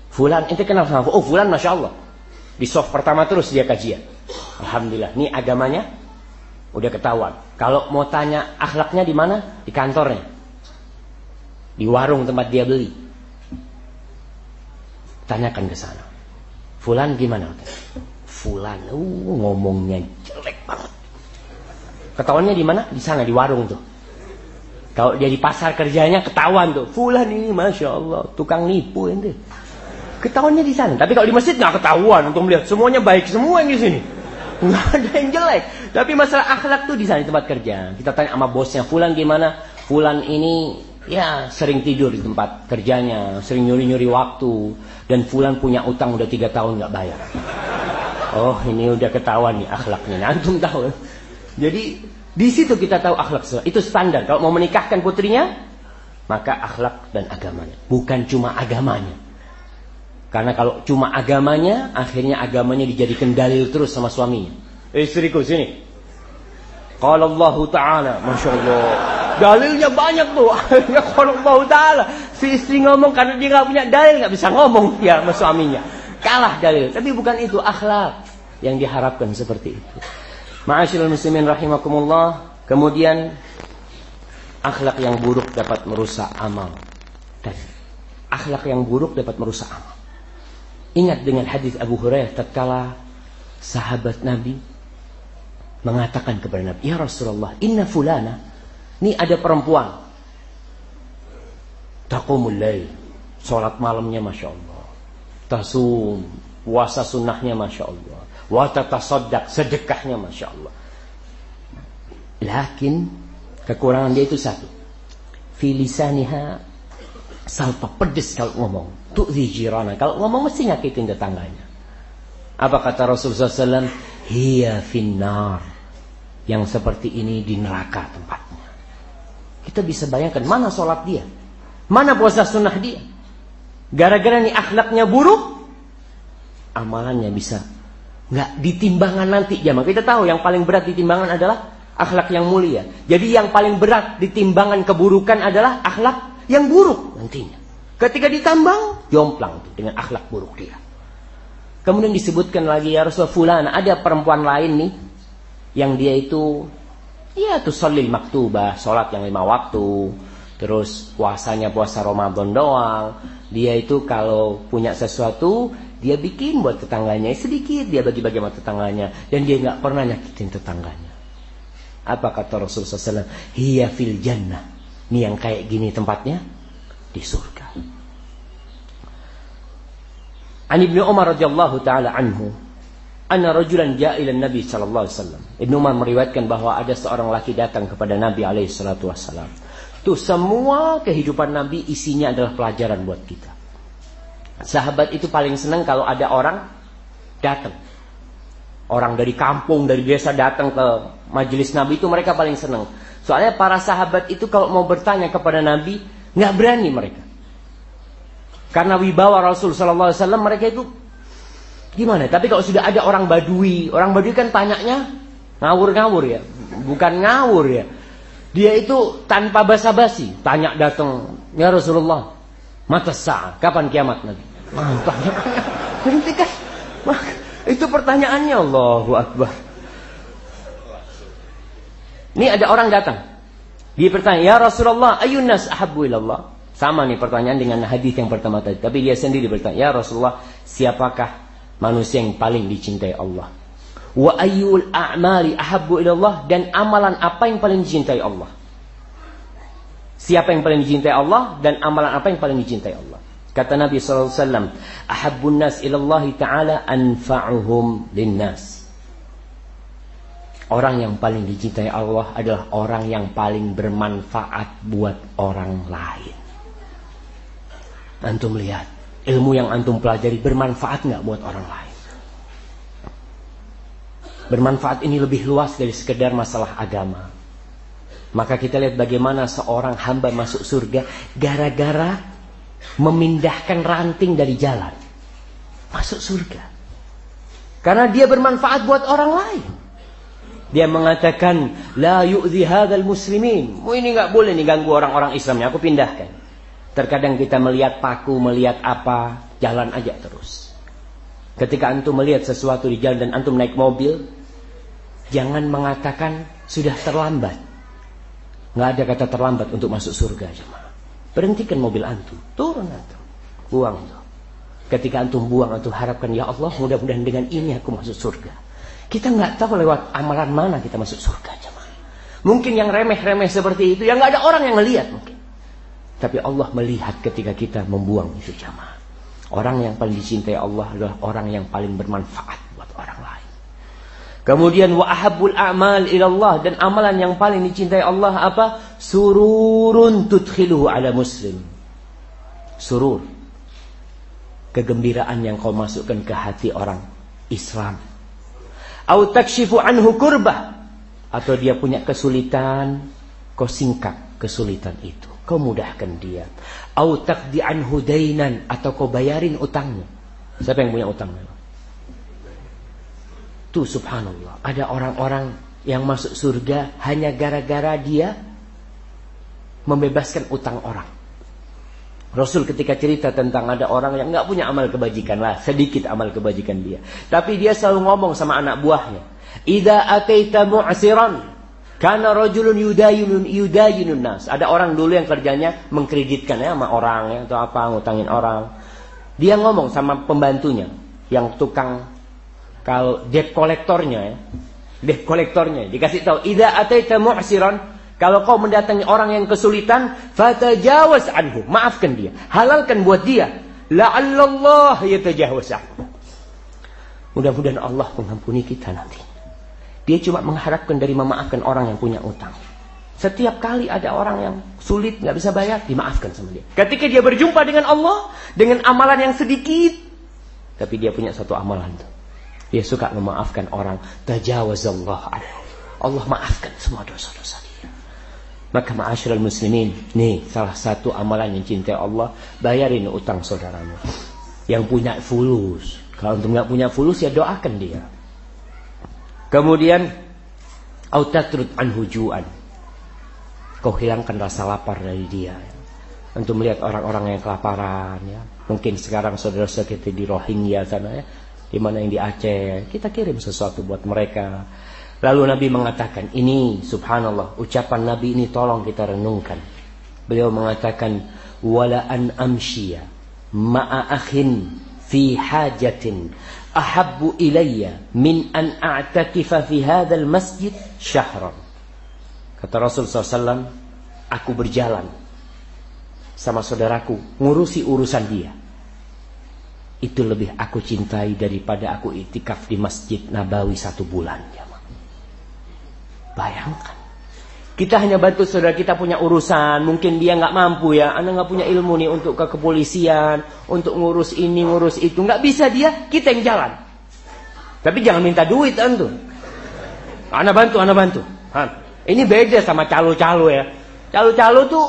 Fulan, ente kenal sama Oh, Fulan Masya Allah. Di soft pertama terus dia kajian. Alhamdulillah, ini agamanya udah ketahuan. Kalau mau tanya akhlaknya di mana? Di kantornya. Di warung tempat dia beli. Tanyakan ke sana. Fulan gimana? Fulan, uh, ngomongnya jelek banget. Ketahuannya di mana? Di sana, di warung tuh. Kalau dia di pasar kerjanya ketahuan tuh. Fulan ini Masya Allah, tukang nipu ente. Ketahuannya di sana. Tapi kalau di masjid nggak ketahuan untuk melihat semuanya baik semua di sini. Nggak ada yang jelek. Tapi masalah akhlak tuh di sana di tempat kerja. Kita tanya sama bosnya, Fulan gimana? Fulan ini ya sering tidur di tempat kerjanya, sering nyuri-nyuri waktu, dan Fulan punya utang udah tiga tahun nggak bayar. Oh ini udah ketahuan nih akhlaknya. Antum tahu. Jadi di situ kita tahu akhlak Itu standar. Kalau mau menikahkan putrinya, maka akhlak dan agamanya. Bukan cuma agamanya. Karena kalau cuma agamanya, akhirnya agamanya dijadikan dalil terus sama suaminya. Istriku sini. Kalau Allah Ta'ala, Masya Allah. Dalilnya banyak tuh. Ya kalau Allah Ta'ala. Si istri ngomong karena dia nggak punya dalil, nggak bisa ngomong ya sama suaminya. Kalah dalil. Tapi bukan itu akhlak yang diharapkan seperti itu. Ma'asyiral muslimin rahimakumullah. Kemudian akhlak yang buruk dapat merusak amal. Dan akhlak yang buruk dapat merusak amal. Ingat dengan hadis Abu Hurairah tatkala sahabat Nabi mengatakan kepada Nabi, "Ya Rasulullah, inna fulana, ini ada perempuan taqumul lail, salat malamnya Masya Allah. Tasum, puasa sunnahnya Masya Allah. Wa tatasaddaq, sedekahnya Masya Allah. Lakin kekurangan dia itu satu. Filisaniha salpa pedes kalau ngomong tu'zi jirana. Kalau ngomong mesti nyakitin tetangganya. Apa kata Rasulullah SAW? Hiya finnar. Yang seperti ini di neraka tempatnya. Kita bisa bayangkan mana sholat dia. Mana puasa sunnah dia. Gara-gara nih akhlaknya buruk. Amalannya bisa nggak ditimbangan nanti jamaah. Kita tahu yang paling berat ditimbangan adalah akhlak yang mulia. Jadi yang paling berat ditimbangan keburukan adalah akhlak yang buruk nantinya. Ketika ditambang, jomplang dengan akhlak buruk dia. Kemudian disebutkan lagi ya Rasulullah fulan ada perempuan lain nih yang dia itu ya tuh solil maktubah, sholat yang lima waktu, terus puasanya puasa Ramadan doang. Dia itu kalau punya sesuatu dia bikin buat tetangganya sedikit dia bagi-bagi sama tetangganya dan dia nggak pernah nyakitin tetangganya. Apa kata Rasulullah SAW? Hiya fil jannah. Ini yang kayak gini tempatnya di surga. An Ibnu Umar radhiyallahu taala anhu, anna rajulan ja'a ila Nabi sallallahu alaihi wasallam. Ibnu Umar meriwayatkan bahwa ada seorang laki datang kepada Nabi alaihi salatu wasallam. Tuh semua kehidupan Nabi isinya adalah pelajaran buat kita. Sahabat itu paling senang kalau ada orang datang. Orang dari kampung, dari desa datang ke majelis Nabi itu mereka paling senang. Soalnya para sahabat itu kalau mau bertanya kepada Nabi, nggak berani mereka. Karena wibawa Rasul Wasallam mereka itu gimana? Tapi kalau sudah ada orang Badui, orang Badui kan tanyanya ngawur-ngawur ya, bukan ngawur ya. Dia itu tanpa basa-basi, tanya datang, ya Rasulullah, mata sah, kapan kiamat nanti? Tanya, hentikan. Itu pertanyaannya Allahu Akbar. Ini ada orang datang. Dia bertanya, ya Rasulullah, ayunas ahabbu ilallah. Sama nih pertanyaan dengan hadis yang pertama tadi. Tapi dia sendiri bertanya, ya Rasulullah, siapakah Manusia yang paling dicintai Allah. Wa ayyul a'mali ahabbu ilallah dan amalan apa yang paling dicintai Allah? Siapa yang paling dicintai Allah dan amalan apa yang paling dicintai Allah? Kata Nabi SAW, Ahabbun nas ilallahi ta'ala anfa'uhum linnas. Orang yang paling dicintai Allah adalah orang yang paling bermanfaat buat orang lain. Antum lihat, ilmu yang antum pelajari bermanfaat nggak buat orang lain? Bermanfaat ini lebih luas dari sekedar masalah agama. Maka kita lihat bagaimana seorang hamba masuk surga gara-gara memindahkan ranting dari jalan. Masuk surga. Karena dia bermanfaat buat orang lain. Dia mengatakan, La yu'zi hadal muslimin. Oh, ini nggak boleh nih ganggu orang-orang Islamnya. Aku pindahkan. Terkadang kita melihat paku, melihat apa, jalan aja terus. Ketika antum melihat sesuatu di jalan dan antum naik mobil, jangan mengatakan sudah terlambat. Nggak ada kata terlambat untuk masuk surga jemaah. Berhentikan mobil antum, turun antum, buang tuh. Ketika antum buang antum harapkan ya Allah mudah-mudahan dengan ini aku masuk surga. Kita nggak tahu lewat amalan mana kita masuk surga jemaah. Mungkin yang remeh-remeh seperti itu yang nggak ada orang yang melihat mungkin. Tapi Allah melihat ketika kita membuang itu jamaah. Orang yang paling dicintai Allah adalah orang yang paling bermanfaat buat orang lain. Kemudian wa ahabbul a'mal ilallah dan amalan yang paling dicintai Allah apa? Sururun tudkhiluhu ala muslim. Surur. Kegembiraan yang kau masukkan ke hati orang Islam. Au takshifu anhu kurbah. Atau dia punya kesulitan, kau singkap kesulitan itu. Kau mudahkan dia. Au taqdi anhu dainan atau kau bayarin utangnya. Siapa yang punya utang? Tuh subhanallah, ada orang-orang yang masuk surga hanya gara-gara dia membebaskan utang orang. Rasul ketika cerita tentang ada orang yang nggak punya amal kebajikan lah, sedikit amal kebajikan dia. Tapi dia selalu ngomong sama anak buahnya, "Idza ataita mu'siran, karena rajulun yudayinun yudayinun nas." Ada orang dulu yang kerjanya mengkreditkan ya sama orang ya atau apa, ngutangin orang. Dia ngomong sama pembantunya yang tukang kalau debt kolektornya ya, debt kolektornya dikasih tahu, "Idza ataita mu'siran" Kalau kau mendatangi orang yang kesulitan, fatajawaz anhu. Maafkan dia. Halalkan buat dia. La'allallah yatajawaz anhu. Mudah-mudahan Allah mengampuni kita nanti. Dia cuma mengharapkan dari memaafkan orang yang punya utang. Setiap kali ada orang yang sulit, nggak bisa bayar, dimaafkan sama dia. Ketika dia berjumpa dengan Allah, dengan amalan yang sedikit, tapi dia punya satu amalan tuh. Dia suka memaafkan orang. Tajawazallah anhu. Allah maafkan semua dosa-dosa dia. Maka ma'asyiral muslimin, nih salah satu amalan yang cintai Allah, bayarin utang saudaramu. Yang punya fulus. Kalau untuk nggak punya fulus ya doakan dia. Kemudian autatrud anhujuan. Kau hilangkan rasa lapar dari dia. Untuk melihat orang-orang yang kelaparan ya. Mungkin sekarang saudara-saudara kita di Rohingya sana ya di mana yang di Aceh, kita kirim sesuatu buat mereka. Lalu Nabi mengatakan, ini subhanallah, ucapan Nabi ini tolong kita renungkan. Beliau mengatakan, wala an amshiya ma'a akhin fi hajatin ahabbu ilayya min an a'takifa fi hadzal masjid syahran. Kata Rasul SAW, aku berjalan sama saudaraku, ngurusi urusan dia itu lebih aku cintai daripada aku itikaf di Masjid Nabawi satu bulan. Bayangkan. Kita hanya bantu saudara kita punya urusan. Mungkin dia nggak mampu ya. Anda nggak punya ilmu nih untuk ke kepolisian. Untuk ngurus ini, ngurus itu. nggak bisa dia, kita yang jalan. Tapi jangan minta duit tentu. Anda bantu, Anda bantu. Ini beda sama calo-calo ya. Calo-calo tuh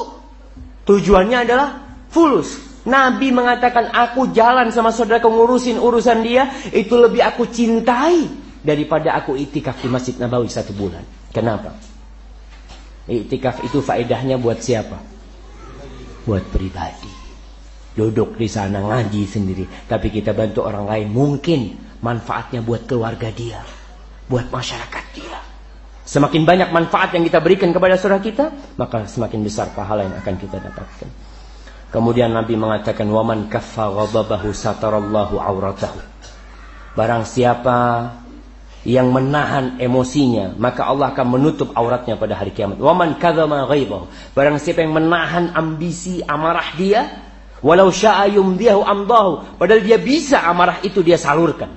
tujuannya adalah fulus. Nabi mengatakan aku jalan sama saudara ngurusin urusan dia itu lebih aku cintai daripada aku itikaf di Masjid Nabawi satu bulan. Kenapa? Itikaf itu faedahnya buat siapa? Buat pribadi. Duduk di sana ngaji sendiri, tapi kita bantu orang lain mungkin manfaatnya buat keluarga dia, buat masyarakat dia. Semakin banyak manfaat yang kita berikan kepada saudara kita, maka semakin besar pahala yang akan kita dapatkan. Kemudian Nabi mengatakan waman kaffa ghadabahu satarallahu auratahu. Barang siapa yang menahan emosinya, maka Allah akan menutup auratnya pada hari kiamat. Waman kadzama ghaibahu. Barang siapa yang menahan ambisi amarah dia, walau syaa yumdihu amdahu, padahal dia bisa amarah itu dia salurkan.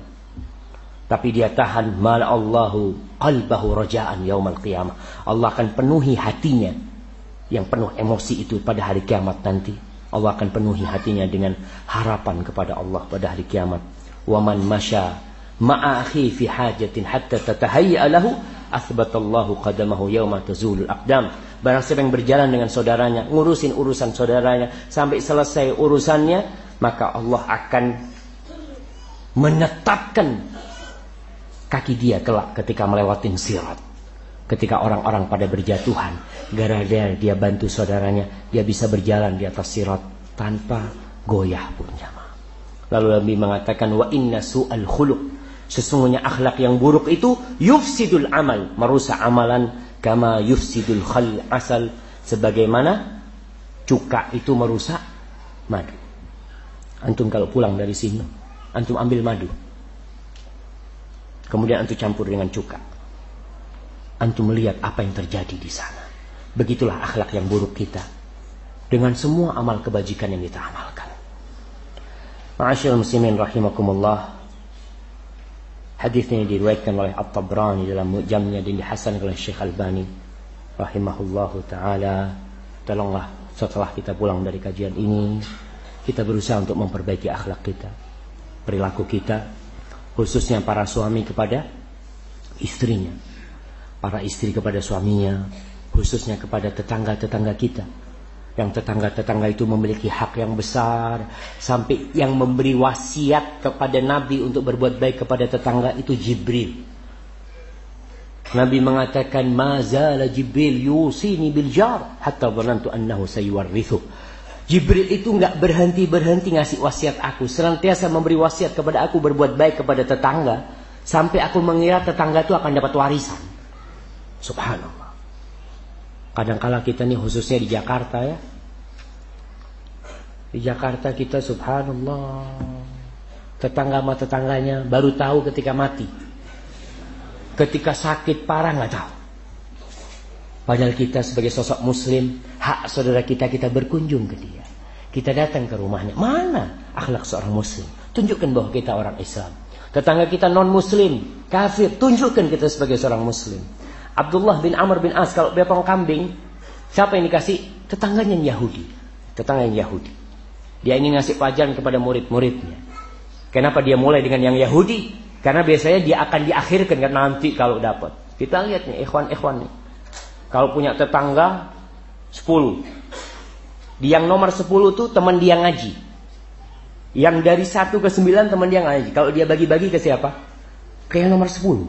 Tapi dia tahan mal Allahu qalbahu rajaan yaumal qiyamah. Allah akan penuhi hatinya yang penuh emosi itu pada hari kiamat nanti. Allah akan penuhi hatinya dengan harapan kepada Allah pada hari kiamat. Waman masya ma'a akhi fi hajatin hatta tatahayya lahu athbatallahu qadamahu yawma tazulul aqdam. Barang siapa yang berjalan dengan saudaranya ngurusin urusan saudaranya sampai selesai urusannya maka Allah akan menetapkan kaki dia kelak ketika melewati sirat. Ketika orang-orang pada berjatuhan gara-gara dia bantu saudaranya dia bisa berjalan di atas sirat tanpa goyah pun jamaah. Lalu Nabi mengatakan wa inna su'al khuluq Sesungguhnya akhlak yang buruk itu yufsidul amal, merusak amalan kama yufsidul khal asal sebagaimana cuka itu merusak madu. Antum kalau pulang dari sini, antum ambil madu. Kemudian antum campur dengan cuka. Antum melihat apa yang terjadi di sana. Begitulah akhlak yang buruk kita. Dengan semua amal kebajikan yang kita amalkan. Ma'asyiral muslimin rahimakumullah. Hadis ini diriwayatkan oleh At-Tabrani dalam jamnya dan dihasankan oleh Syekh Albani rahimahullahu taala. Tolonglah setelah kita pulang dari kajian ini kita berusaha untuk memperbaiki akhlak kita, perilaku kita, khususnya para suami kepada istrinya, para istri kepada suaminya, khususnya kepada tetangga-tetangga kita yang tetangga-tetangga itu memiliki hak yang besar sampai yang memberi wasiat kepada Nabi untuk berbuat baik kepada tetangga itu Jibril. Nabi mengatakan mazala Jibril yusini bil jar hatta dhanantu annahu sayuwarrithu. Jibril itu enggak berhenti-berhenti ngasih wasiat aku, senantiasa memberi wasiat kepada aku berbuat baik kepada tetangga sampai aku mengira tetangga itu akan dapat warisan. Subhanallah. Kadangkala kita nih khususnya di Jakarta ya. Di Jakarta kita subhanallah. Tetangga sama tetangganya baru tahu ketika mati. Ketika sakit parah nggak tahu. Padahal kita sebagai sosok muslim, hak saudara kita kita berkunjung ke dia. Kita datang ke rumahnya. Mana akhlak seorang muslim? Tunjukkan bahwa kita orang Islam. Tetangga kita non muslim, kafir, tunjukkan kita sebagai seorang muslim. Abdullah bin Amr bin As kalau potong kambing, siapa yang dikasih? Tetangganya yang Yahudi. Tetangga yang Yahudi. Dia ini ngasih pelajaran kepada murid-muridnya. Kenapa dia mulai dengan yang Yahudi? Karena biasanya dia akan diakhirkan kan nanti kalau dapat. Kita lihat nih ikhwan-ikhwan nih. Kalau punya tetangga 10. Di yang nomor 10 tuh teman dia ngaji. Yang dari 1 ke 9 teman dia ngaji. Kalau dia bagi-bagi ke siapa? Ke yang nomor 10.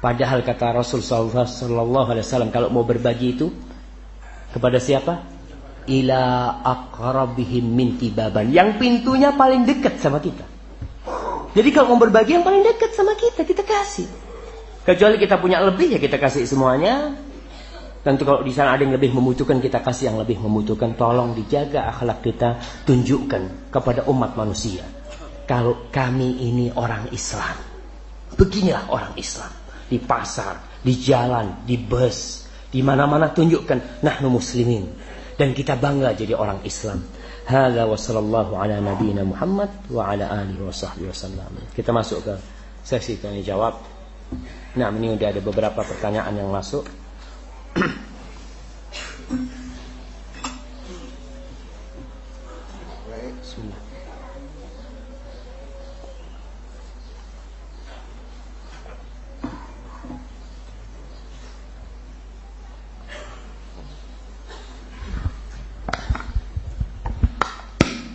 Padahal kata Rasul Sallallahu Alaihi Wasallam kalau mau berbagi itu kepada siapa? Ila akrabihim min tibaban. Yang pintunya paling dekat sama kita. Jadi kalau mau berbagi yang paling dekat sama kita, kita kasih. Kecuali kita punya lebih ya kita kasih semuanya. Tentu kalau di sana ada yang lebih membutuhkan kita kasih yang lebih membutuhkan. Tolong dijaga akhlak kita, tunjukkan kepada umat manusia. Kalau kami ini orang Islam. Beginilah orang Islam di pasar, di jalan, di bus, di mana-mana tunjukkan nahnu muslimin dan kita bangga jadi orang Islam. Hadza wa sallallahu ala nabiyyina Muhammad wa ala alihi wa sahbihi wasallam. Kita masuk ke sesi tanya jawab. Nah, ini udah ada beberapa pertanyaan yang masuk.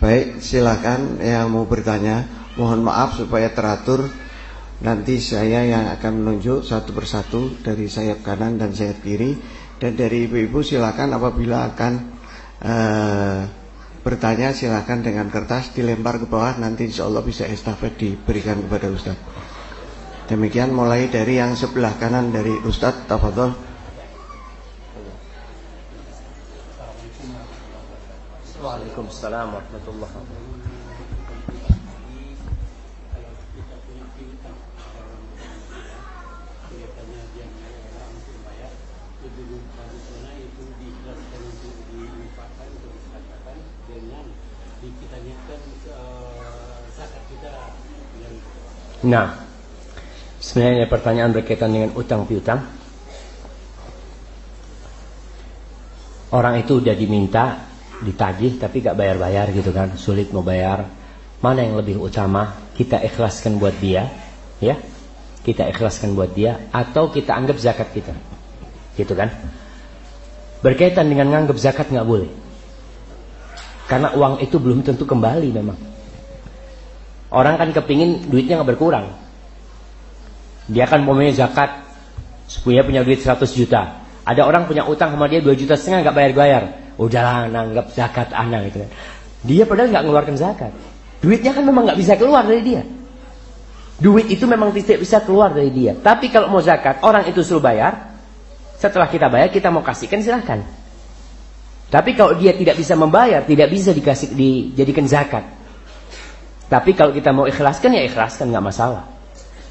Baik, silakan yang mau bertanya. Mohon maaf supaya teratur. Nanti saya yang akan menunjuk satu persatu dari sayap kanan dan sayap kiri. Dan dari ibu-ibu silakan apabila akan uh, bertanya silakan dengan kertas dilempar ke bawah. Nanti insya Allah bisa estafet diberikan kepada Ustadz. Demikian mulai dari yang sebelah kanan dari Ustadz Tafadol. Waalaikumsalam warahmatullahi wabarakatuh. Nah, sebenarnya pertanyaan berkaitan dengan utang piutang. Orang itu sudah diminta ditagih tapi gak bayar-bayar gitu kan, sulit mau bayar. Mana yang lebih utama? Kita ikhlaskan buat dia, ya. Kita ikhlaskan buat dia atau kita anggap zakat kita. Gitu kan? Berkaitan dengan nganggap zakat nggak boleh. Karena uang itu belum tentu kembali memang. Orang kan kepingin duitnya nggak berkurang. Dia kan punya zakat, punya punya duit 100 juta. Ada orang punya utang sama dia 2 juta setengah nggak bayar-bayar. Udahlah nanggap zakat anak gitu kan. Dia padahal nggak ngeluarkan zakat. Duitnya kan memang nggak bisa keluar dari dia. Duit itu memang tidak bisa keluar dari dia. Tapi kalau mau zakat, orang itu suruh bayar. Setelah kita bayar, kita mau kasihkan silahkan. Tapi kalau dia tidak bisa membayar, tidak bisa dikasih dijadikan zakat. Tapi kalau kita mau ikhlaskan ya ikhlaskan nggak masalah.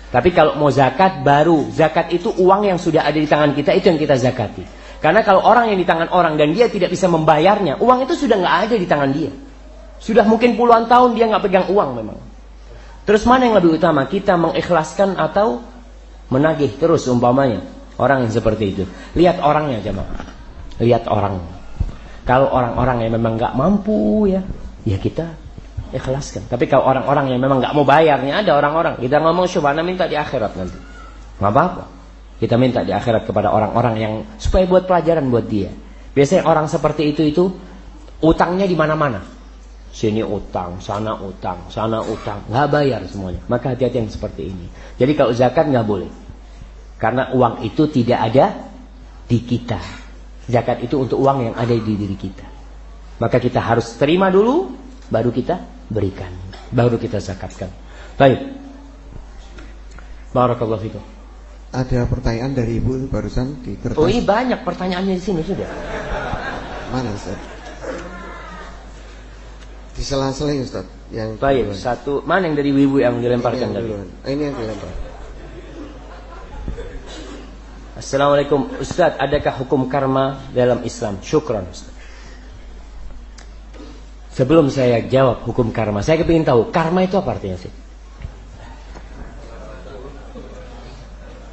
Tapi kalau mau zakat baru zakat itu uang yang sudah ada di tangan kita itu yang kita zakati. Karena kalau orang yang di tangan orang dan dia tidak bisa membayarnya, uang itu sudah nggak ada di tangan dia. Sudah mungkin puluhan tahun dia nggak pegang uang memang. Terus mana yang lebih utama? Kita mengikhlaskan atau menagih terus umpamanya orang yang seperti itu. Lihat orangnya jemaah. Lihat orang. Kalau orang-orang yang memang nggak mampu ya, ya kita ikhlaskan. Tapi kalau orang-orang yang memang nggak mau bayarnya ada orang-orang kita ngomong syubhana minta di akhirat nanti. Nggak apa-apa. Kita minta di akhirat kepada orang-orang yang supaya buat pelajaran buat dia. Biasanya orang seperti itu itu utangnya di mana-mana. Sini utang, sana utang, sana utang, nggak bayar semuanya. Maka hati-hati yang seperti ini. Jadi kalau zakat nggak boleh, karena uang itu tidak ada di kita. Zakat itu untuk uang yang ada di diri kita. Maka kita harus terima dulu, baru kita berikan. Baru kita zakatkan. Baik. Barakallahu fikum. Ada pertanyaan dari Ibu barusan di kertas. Oh, ini banyak pertanyaannya di sini sudah. Mana Ustaz? Di sela-sela Ustaz yang Baik, duluan. satu mana yang dari ibu yang dilemparkan ini yang tadi? duluan. Ah, Ini yang dilempar. Assalamualaikum Ustaz, adakah hukum karma dalam Islam? Syukran Ustaz. Sebelum saya jawab hukum karma, saya kepingin tahu karma itu apa artinya sih?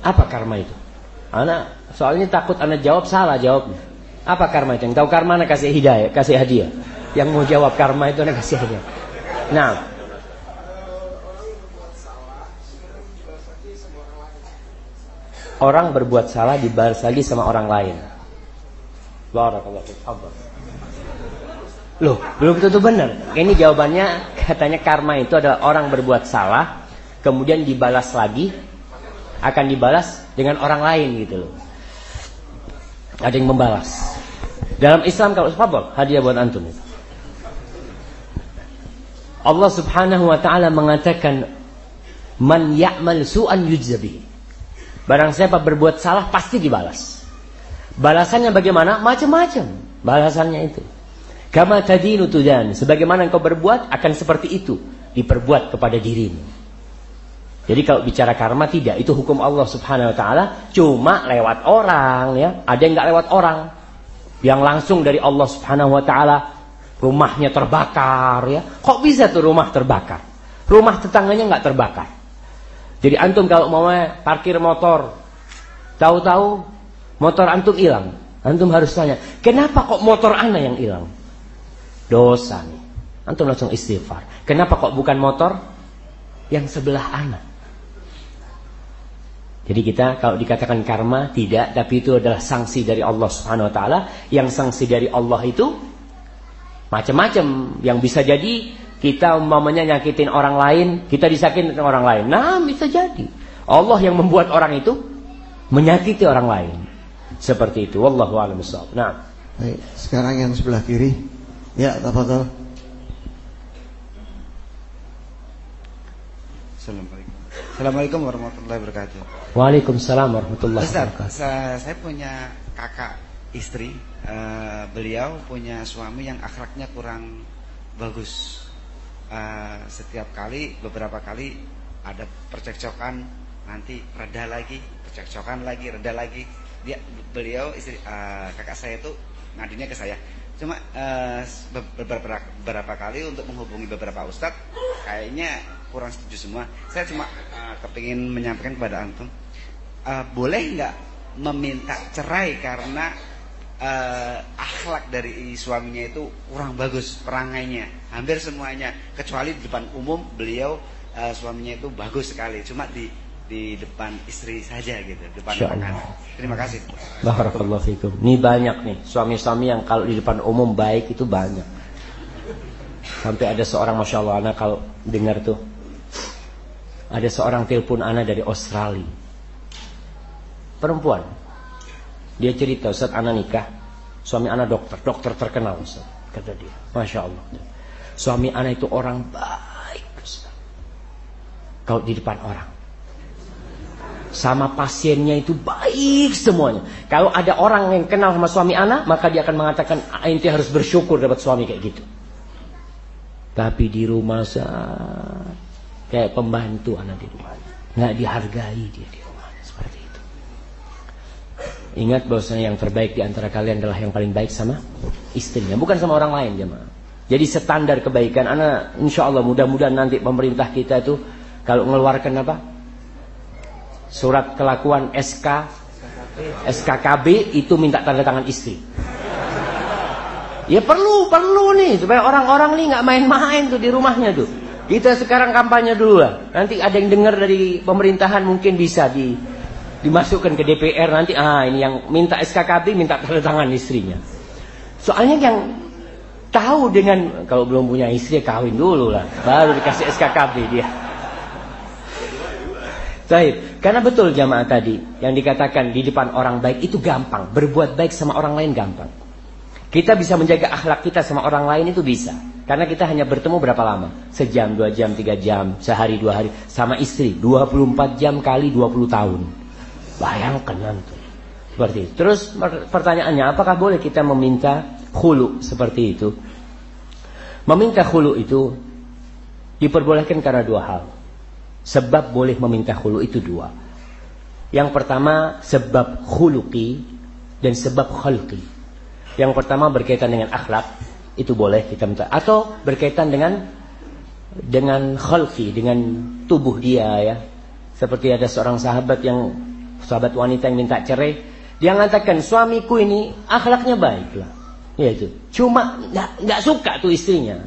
Apa karma itu? Anak soalnya takut anak jawab salah jawabnya. Apa karma itu? Yang tahu karma anak kasih hidayah, kasih hadiah. Yang mau jawab karma itu anak kasih hadiah. Nah, orang berbuat salah dibalas lagi sama orang lain. Loh, belum tentu benar. Ini jawabannya katanya karma itu adalah orang berbuat salah, kemudian dibalas lagi, akan dibalas dengan orang lain gitu loh. Ada yang membalas. Dalam Islam kalau fadl, hadiah buat antum. Allah Subhanahu wa taala mengatakan man ya'mal su'an yujzabi. Barang siapa berbuat salah pasti dibalas. Balasannya bagaimana? Macam-macam balasannya itu. Kama tadinu tudan. Sebagaimana engkau berbuat akan seperti itu diperbuat kepada dirimu. Jadi kalau bicara karma tidak, itu hukum Allah Subhanahu wa taala cuma lewat orang ya. Ada yang nggak lewat orang. Yang langsung dari Allah Subhanahu wa taala rumahnya terbakar ya. Kok bisa tuh rumah terbakar? Rumah tetangganya nggak terbakar. Jadi antum kalau mau parkir motor, tahu-tahu motor antum hilang. Antum harus tanya, kenapa kok motor ana yang hilang? Dosa nih. Antum langsung istighfar. Kenapa kok bukan motor yang sebelah anak? Jadi kita kalau dikatakan karma tidak, tapi itu adalah sanksi dari Allah Subhanahu wa taala. Yang sanksi dari Allah itu macam-macam yang bisa jadi kita umpamanya nyakitin orang lain, kita disakitin orang lain. Nah, bisa jadi. Allah yang membuat orang itu menyakiti orang lain. Seperti itu. Wallahu a'lam bishawab. Nah. Baik, sekarang yang sebelah kiri. Ya, tafadhol. Assalamualaikum. Assalamualaikum warahmatullahi wabarakatuh. Waalaikumsalam warahmatullahi Ustaz, wabarakatuh. saya, saya punya kakak istri. Eh, beliau punya suami yang akhlaknya kurang bagus. Eh, setiap kali, beberapa kali ada percekcokan, nanti reda lagi, percekcokan lagi, reda lagi. Dia, beliau istri eh, kakak saya itu ngadunya ke saya. Cuma uh, beberapa, beberapa kali untuk menghubungi beberapa ustadz kayaknya kurang setuju semua. Saya cuma uh, kepingin menyampaikan kepada antum, uh, boleh nggak meminta cerai karena uh, akhlak dari suaminya itu kurang bagus perangainya, hampir semuanya kecuali di depan umum beliau uh, suaminya itu bagus sekali, cuma di di depan istri saja gitu, depan anak Terima kasih. Barakallahu fikum. Ini banyak nih suami-suami yang kalau di depan umum baik itu banyak. Sampai ada seorang masya Allah anak kalau dengar tuh ada seorang telepon anak dari Australia. Perempuan. Dia cerita, Ustaz anak nikah. Suami anak dokter, dokter terkenal Ustaz. Kata dia, Masya Allah. Suami anak itu orang baik Ustaz. Kalau di depan orang sama pasiennya itu baik semuanya. Kalau ada orang yang kenal sama suami anak, maka dia akan mengatakan, inti harus bersyukur dapat suami kayak gitu. Tapi di rumah saat kayak pembantu anak di rumah, nggak dihargai dia di rumah seperti itu. Ingat bahwasanya yang terbaik di antara kalian adalah yang paling baik sama istrinya, bukan sama orang lain jemaah. Jadi standar kebaikan, anak insya Allah mudah-mudahan nanti pemerintah kita itu kalau mengeluarkan apa surat kelakuan SK SKKB itu minta tanda tangan istri. Ya perlu, perlu nih supaya orang-orang nih nggak main-main tuh di rumahnya tuh. Kita sekarang kampanye dulu lah. Nanti ada yang dengar dari pemerintahan mungkin bisa di dimasukkan ke DPR nanti ah ini yang minta SKKB minta tanda tangan istrinya. Soalnya yang tahu dengan kalau belum punya istri kawin dulu lah, baru dikasih SKKB dia. Baik, karena betul jamaah tadi yang dikatakan di depan orang baik itu gampang, berbuat baik sama orang lain gampang. Kita bisa menjaga akhlak kita sama orang lain itu bisa. Karena kita hanya bertemu berapa lama? Sejam, dua jam, tiga jam, sehari, dua hari. Sama istri, 24 jam kali 20 tahun. Bayangkan nanti. Seperti itu. Terus pertanyaannya, apakah boleh kita meminta khulu seperti itu? Meminta khulu itu diperbolehkan karena dua hal. Sebab boleh meminta khulu itu dua. Yang pertama sebab khuluki dan sebab khalqi. Yang pertama berkaitan dengan akhlak, itu boleh kita minta. Atau berkaitan dengan dengan khalqi, dengan tubuh dia ya. Seperti ada seorang sahabat yang sahabat wanita yang minta cerai, dia mengatakan suamiku ini akhlaknya baik lah. Ya itu. Cuma nggak suka tuh istrinya.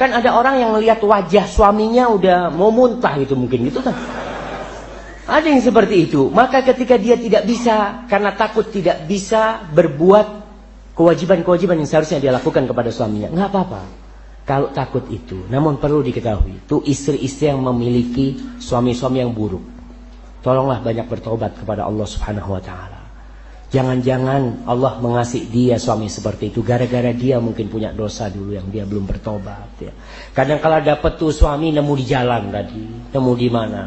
Kan ada orang yang melihat wajah suaminya udah mau muntah gitu mungkin gitu kan. Ada yang seperti itu. Maka ketika dia tidak bisa karena takut tidak bisa berbuat kewajiban-kewajiban yang seharusnya dia lakukan kepada suaminya, nggak apa-apa. Kalau takut itu, namun perlu diketahui, itu istri-istri yang memiliki suami-suami yang buruk. Tolonglah banyak bertobat kepada Allah Subhanahu wa taala. Jangan-jangan Allah mengasih dia suami seperti itu gara-gara dia mungkin punya dosa dulu yang dia belum bertobat ya. Kadang kala dapat tuh suami nemu di jalan tadi, nemu di mana.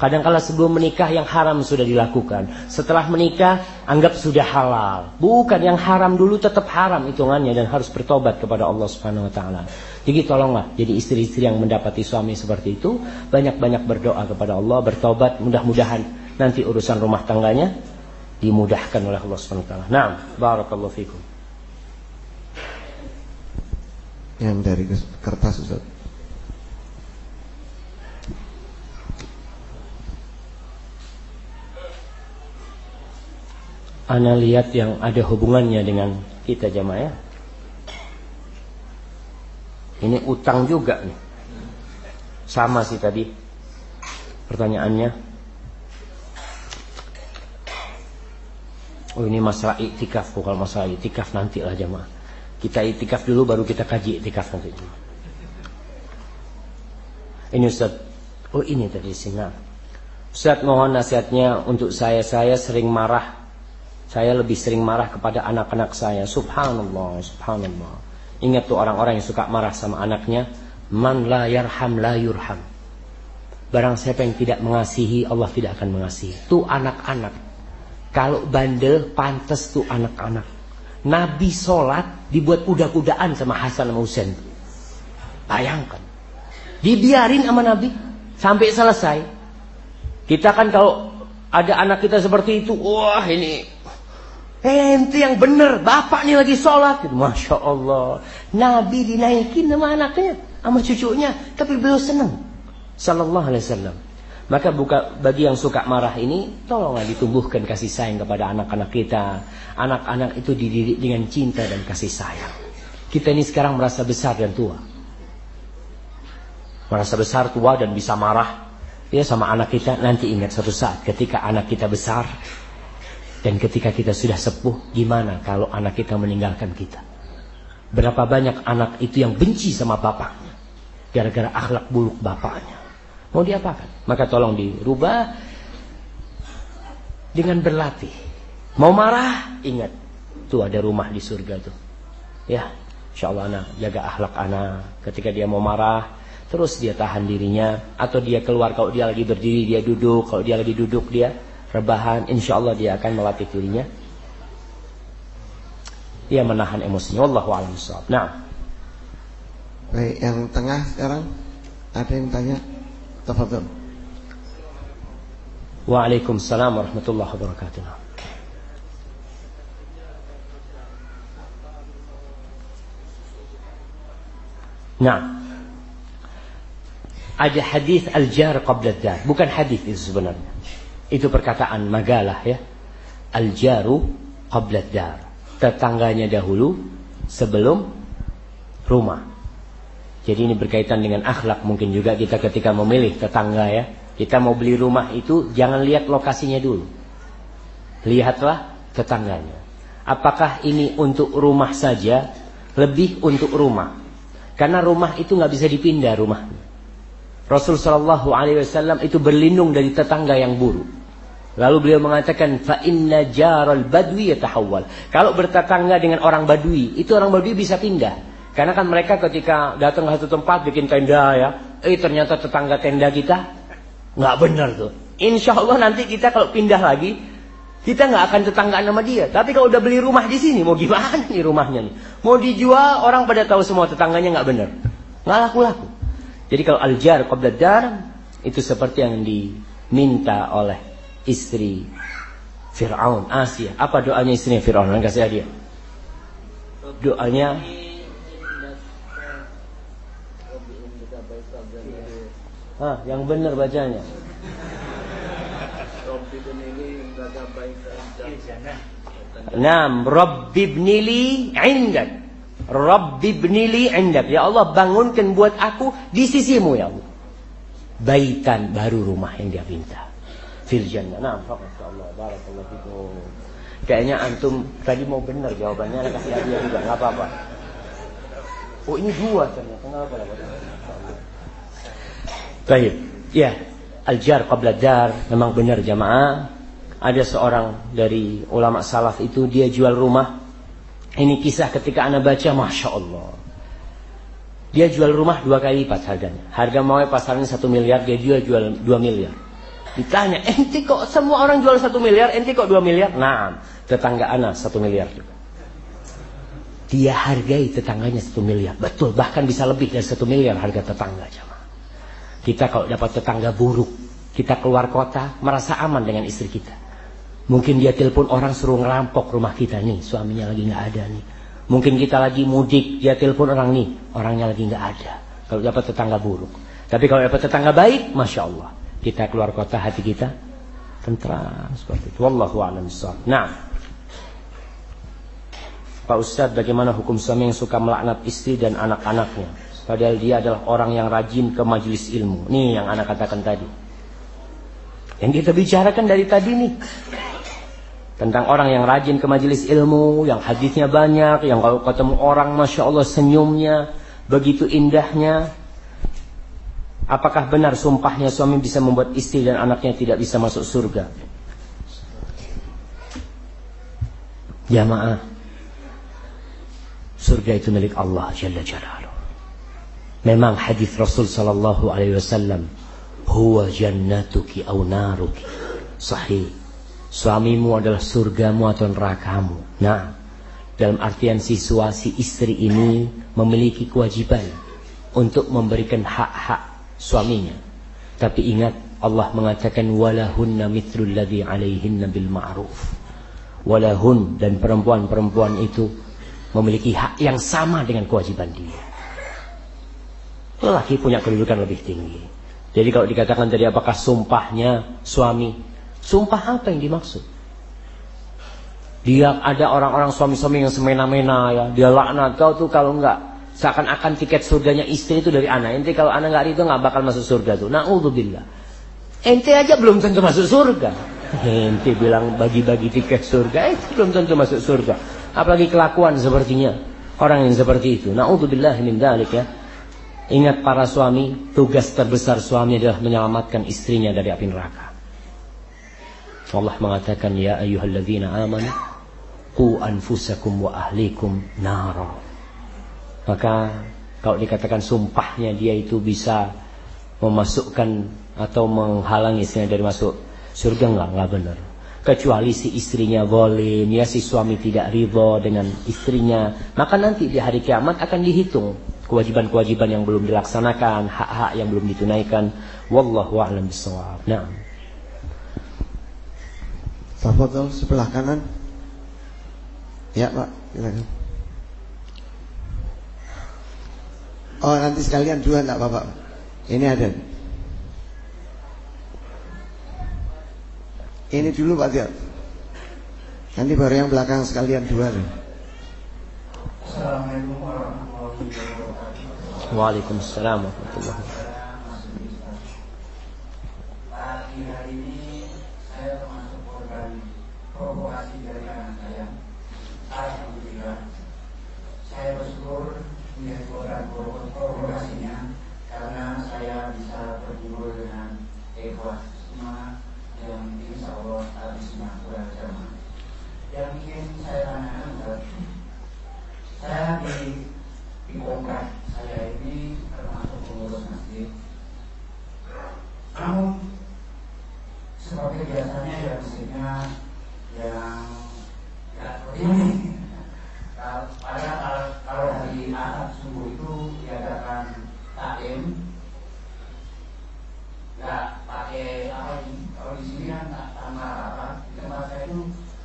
Kadang kala sebelum menikah yang haram sudah dilakukan. Setelah menikah anggap sudah halal. Bukan yang haram dulu tetap haram hitungannya dan harus bertobat kepada Allah Subhanahu wa taala. Jadi tolonglah jadi istri-istri yang mendapati suami seperti itu banyak-banyak berdoa kepada Allah, bertobat, mudah-mudahan nanti urusan rumah tangganya dimudahkan oleh Allah Subhanahu wa taala. Naam, barakallahu fikum. Yang dari kertas Ustaz. Ana lihat yang ada hubungannya dengan kita jamaah ya. Ini utang juga nih. Sama sih tadi pertanyaannya. Oh ini masalah iktikaf bukan masalah iktikaf nanti lah jemaah. Kita iktikaf dulu baru kita kaji iktikaf nanti. Ini Ustaz. Oh ini tadi singa. Ustaz mohon nasihatnya untuk saya. Saya sering marah. Saya lebih sering marah kepada anak-anak saya. Subhanallah, subhanallah. Ingat tuh orang-orang yang suka marah sama anaknya. Man la yarham la yurham. Barang siapa yang tidak mengasihi, Allah tidak akan mengasihi. Itu anak-anak kalau bandel pantas tuh anak-anak. Nabi sholat dibuat kuda-kudaan sama Hasan sama Husain. Bayangkan. Dibiarin sama Nabi sampai selesai. Kita kan kalau ada anak kita seperti itu, wah ini ente yang bener, bapak nih lagi sholat. Masya Allah. Nabi dinaikin sama anaknya, sama cucunya. Tapi beliau senang. Sallallahu alaihi wasallam. Maka buka, bagi yang suka marah ini, tolonglah ditumbuhkan kasih sayang kepada anak-anak kita. Anak-anak itu dididik dengan cinta dan kasih sayang. Kita ini sekarang merasa besar dan tua. Merasa besar, tua dan bisa marah. Ya sama anak kita, nanti ingat suatu saat ketika anak kita besar, dan ketika kita sudah sepuh, gimana kalau anak kita meninggalkan kita? Berapa banyak anak itu yang benci sama bapaknya. Gara-gara akhlak buruk bapaknya. Mau diapakan? Maka tolong dirubah dengan berlatih. Mau marah? Ingat. Tuh ada rumah di surga tuh. Ya, insya Allah anak jaga akhlak anak. Ketika dia mau marah, terus dia tahan dirinya. Atau dia keluar kalau dia lagi berdiri, dia duduk. Kalau dia lagi duduk, dia rebahan, insya Allah dia akan melatih dirinya. Dia menahan emosinya. Wallahu a'lam Nah. Baik, yang tengah sekarang ada yang tanya? Tafadhol. Waalaikumsalam warahmatullahi wabarakatuh. Nah, ada hadis al-jar qabla dar, bukan hadis itu sebenarnya. Itu perkataan Magalah ya. Al-jaru qablat dar. Tetangganya dahulu sebelum rumah. Jadi ini berkaitan dengan akhlak mungkin juga kita ketika memilih tetangga ya. Kita mau beli rumah itu jangan lihat lokasinya dulu. Lihatlah tetangganya. Apakah ini untuk rumah saja? Lebih untuk rumah. Karena rumah itu nggak bisa dipindah rumah. Rasul Shallallahu Alaihi Wasallam itu berlindung dari tetangga yang buruk. Lalu beliau mengatakan fa inna jaral badwi yatahawwal. Kalau bertetangga dengan orang badui, itu orang badui bisa pindah. Karena kan mereka ketika datang ke satu tempat bikin tenda ya, eh ternyata tetangga tenda kita nggak benar tuh. Insya Allah nanti kita kalau pindah lagi, kita nggak akan tetanggaan sama dia. Tapi kalau udah beli rumah di sini, mau gimana nih rumahnya nih? Mau dijual, orang pada tahu semua tetangganya nggak benar, nggak laku-laku. Jadi kalau aljar qabla itu seperti yang diminta oleh istri Fir'aun, Asia. Apa doanya istrinya Fir'aun? Kasih hadiah. Doanya Ah, yang benar bacanya. Nam, Rabbibnili indak. Rabbibnili indak. Ya Allah, bangunkan buat aku di sisimu ya Allah. Baitan baru rumah yang dia minta fil jannah. Nah, Allah. Barakallahu fikum. Kayaknya antum tadi mau benar jawabannya, kasih hadiah juga, nggak apa-apa. Oh ini dua ternyata, nggak apa-apa. Baik, ya, al-jar qabla dar, memang benar jamaah. Ada seorang dari ulama salaf itu dia jual rumah. Ini kisah ketika anda baca, masya Allah. Dia jual rumah dua kali lipat harganya. Harga maunya pasarnya satu miliar, dia jual jual dua miliar. Ditanya, ente kok semua orang jual satu miliar, ente kok dua miliar? Nah, tetangga anak satu miliar juga. Dia hargai tetangganya satu miliar. Betul, bahkan bisa lebih dari satu miliar harga tetangga. Kita kalau dapat tetangga buruk, kita keluar kota, merasa aman dengan istri kita. Mungkin dia telepon orang suruh ngerampok rumah kita nih, suaminya lagi nggak ada nih. Mungkin kita lagi mudik, dia telepon orang nih, orangnya lagi nggak ada. Kalau dapat tetangga buruk. Tapi kalau dapat tetangga baik, masya Allah kita keluar kota hati kita tentram seperti itu. Wallahu a'lam Nah, Pak Ustadz bagaimana hukum suami yang suka melaknat istri dan anak-anaknya? Padahal dia adalah orang yang rajin ke majelis ilmu. Nih yang anak katakan tadi. Yang kita bicarakan dari tadi nih. Tentang orang yang rajin ke majelis ilmu Yang hadisnya banyak Yang kalau ketemu orang Masya Allah senyumnya Begitu indahnya Apakah benar sumpahnya suami bisa membuat istri dan anaknya tidak bisa masuk surga? Jamaah. Surga itu milik Allah Jalla Jalaluh. Memang hadis Rasul sallallahu alaihi wasallam, "Huwa jannatuki aw naruki." Sahih. Suamimu adalah surgamu atau nerakamu. Nah, dalam artian situasi istri ini memiliki kewajiban untuk memberikan hak-hak suaminya. Tapi ingat Allah mengatakan walahunna mithlul ladzi alaihinna bil ma'ruf. walahun dan perempuan-perempuan itu memiliki hak yang sama dengan kewajiban dia. Lelaki punya kedudukan lebih tinggi. Jadi kalau dikatakan tadi apakah sumpahnya suami, sumpah apa yang dimaksud? Dia ada orang-orang suami-suami yang semena-mena ya, dia laknat kau tuh kalau enggak seakan-akan tiket surganya istri itu dari anak. Ente kalau anak enggak itu enggak bakal masuk surga tuh. Nauzubillah. Ente aja belum tentu masuk surga. Ente bilang bagi-bagi tiket surga, ente belum tentu masuk surga. Apalagi kelakuan sepertinya orang yang seperti itu. Nauzubillah min dzalik ya. Ingat para suami, tugas terbesar suami adalah menyelamatkan istrinya dari api neraka. Allah mengatakan ya ayyuhalladzina amanu qu anfusakum wa ahlikum nara. Maka kalau dikatakan sumpahnya dia itu bisa memasukkan atau menghalangi istrinya dari masuk surga enggak enggak benar. Kecuali si istrinya boleh, ya si suami tidak ridho dengan istrinya, maka nanti di hari kiamat akan dihitung kewajiban-kewajiban yang belum dilaksanakan, hak-hak yang belum ditunaikan. Wallahu a'lam bishawab. Nah. Tafadhol sebelah kanan. Ya, Pak, silakan. Oh, nanti sekalian dua enggak Bapak. Ini ada. Ini dulu Pak Tiap. Nanti baru yang belakang sekalian dua nih. Assalamualaikum warahmatullahi wabarakatuh. Waalaikumsalam warahmatullahi wabarakatuh. Pagi hari ini saya termasuk korban provokasi dari anak saya. Alhamdulillah, saya bersyukur menjadi korban provokasinya karena saya bisa berjumpa dengan ikhwas semua yang insya Allah habis semua beragama. Yang ingin saya tanyakan adalah saya di di Kongkas saya ini termasuk pengurus masjid. Namun seperti biasanya ya masjidnya yang ya seperti ini. Kalau- Pada kalau, kalau hari Ahad subuh itu diadakan taklim, nggak pakai apa ini. Kalau di sini kan tak tanpa apa. Di tempat saya itu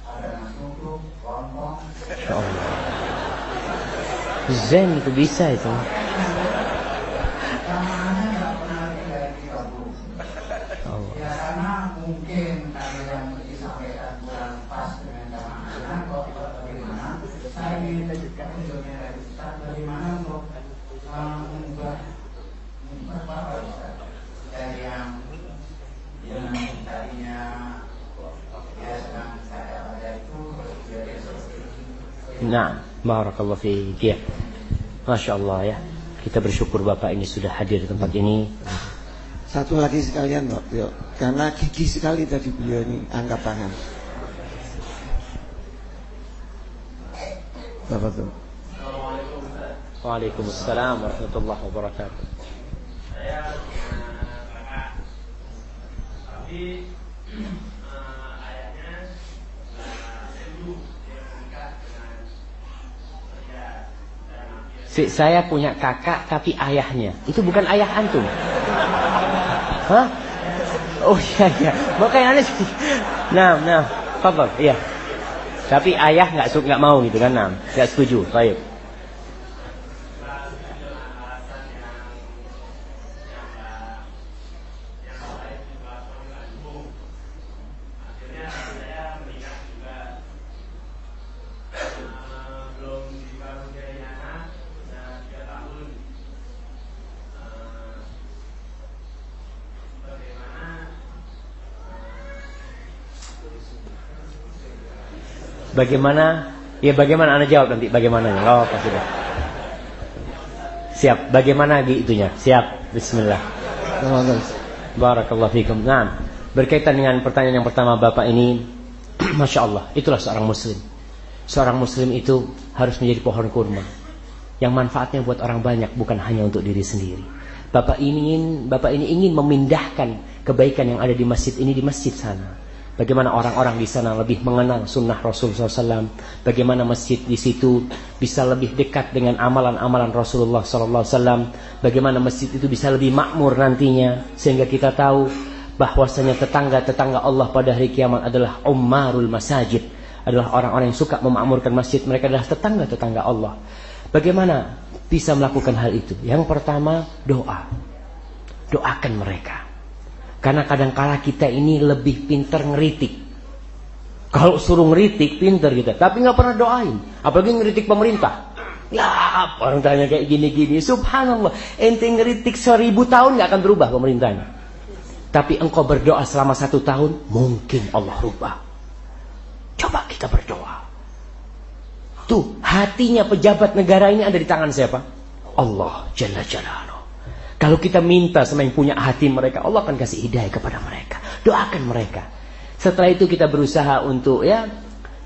ada nasi uduk, lontong, Insya Allah. Zen itu bisa itu. Namanya nggak pernah lebih dari 30 Allah. Ya karena mungkin tadi yang disampaikan kurang pas dengan jamaahnya Kok bagaimana Saya ingin lanjutkan videonya dari Ustaz Bagaimana untuk uh, mengubah Mengubah apa Ustaz Dari yang Yang tadinya Ya sedang saya pada itu Terus jadi seperti ini Nah, barakallahu fiik. Ya. Masya Allah ya. Kita bersyukur Bapak ini sudah hadir di tempat ini. Satu lagi sekalian, Pak. Yuk. Karena gigi sekali tadi beliau ini angkat tangan. Bapak tuh. Waalaikumsalam warahmatullahi wabarakatuh. saya punya kakak tapi eh, ayahnya eh, dulu dia menikah dengan saya dan akhirnya Si, saya punya kakak tapi ayahnya itu bukan ayah antum. Hah? Oh iya iya. Makanya aneh. Nah, nah, fadhal, iya. Tapi ayah nggak nggak mau gitu kan, nah, nggak setuju. Baik. Bagaimana? Ya bagaimana Anda jawab nanti bagaimananya. Oh, apa sudah. Siap. Bagaimana itunya? Siap. Bismillah. Barakallahu fikum. Nah, berkaitan dengan pertanyaan yang pertama Bapak ini, Masya Allah, itulah seorang muslim. Seorang muslim itu harus menjadi pohon kurma. Yang manfaatnya buat orang banyak, bukan hanya untuk diri sendiri. Bapak ingin, Bapak ini ingin memindahkan kebaikan yang ada di masjid ini di masjid sana. Bagaimana orang-orang di sana lebih mengenal sunnah Rasul SAW. Bagaimana masjid di situ bisa lebih dekat dengan amalan-amalan Rasulullah SAW. Bagaimana masjid itu bisa lebih makmur nantinya. Sehingga kita tahu bahwasanya tetangga-tetangga Allah pada hari kiamat adalah ummarul masajid. adalah orang-orang yang suka memakmurkan masjid, mereka adalah tetangga-tetangga Allah. Bagaimana bisa melakukan hal itu? Yang pertama, doa. Doakan mereka. Karena kadang-kala kita ini lebih pinter ngeritik. Kalau suruh ngeritik, pinter kita. Tapi nggak pernah doain. Apalagi ngeritik pemerintah. Ya, orang tanya kayak gini-gini. Subhanallah. Ente ngeritik seribu tahun nggak akan berubah pemerintahnya. Tapi engkau berdoa selama satu tahun, mungkin Allah rubah. Coba kita berdoa. Tuh, hatinya pejabat negara ini ada di tangan siapa? Allah Jalla Jalaluh. Kalau kita minta sama yang punya hati mereka, Allah akan kasih hidayah kepada mereka. Doakan mereka. Setelah itu kita berusaha untuk ya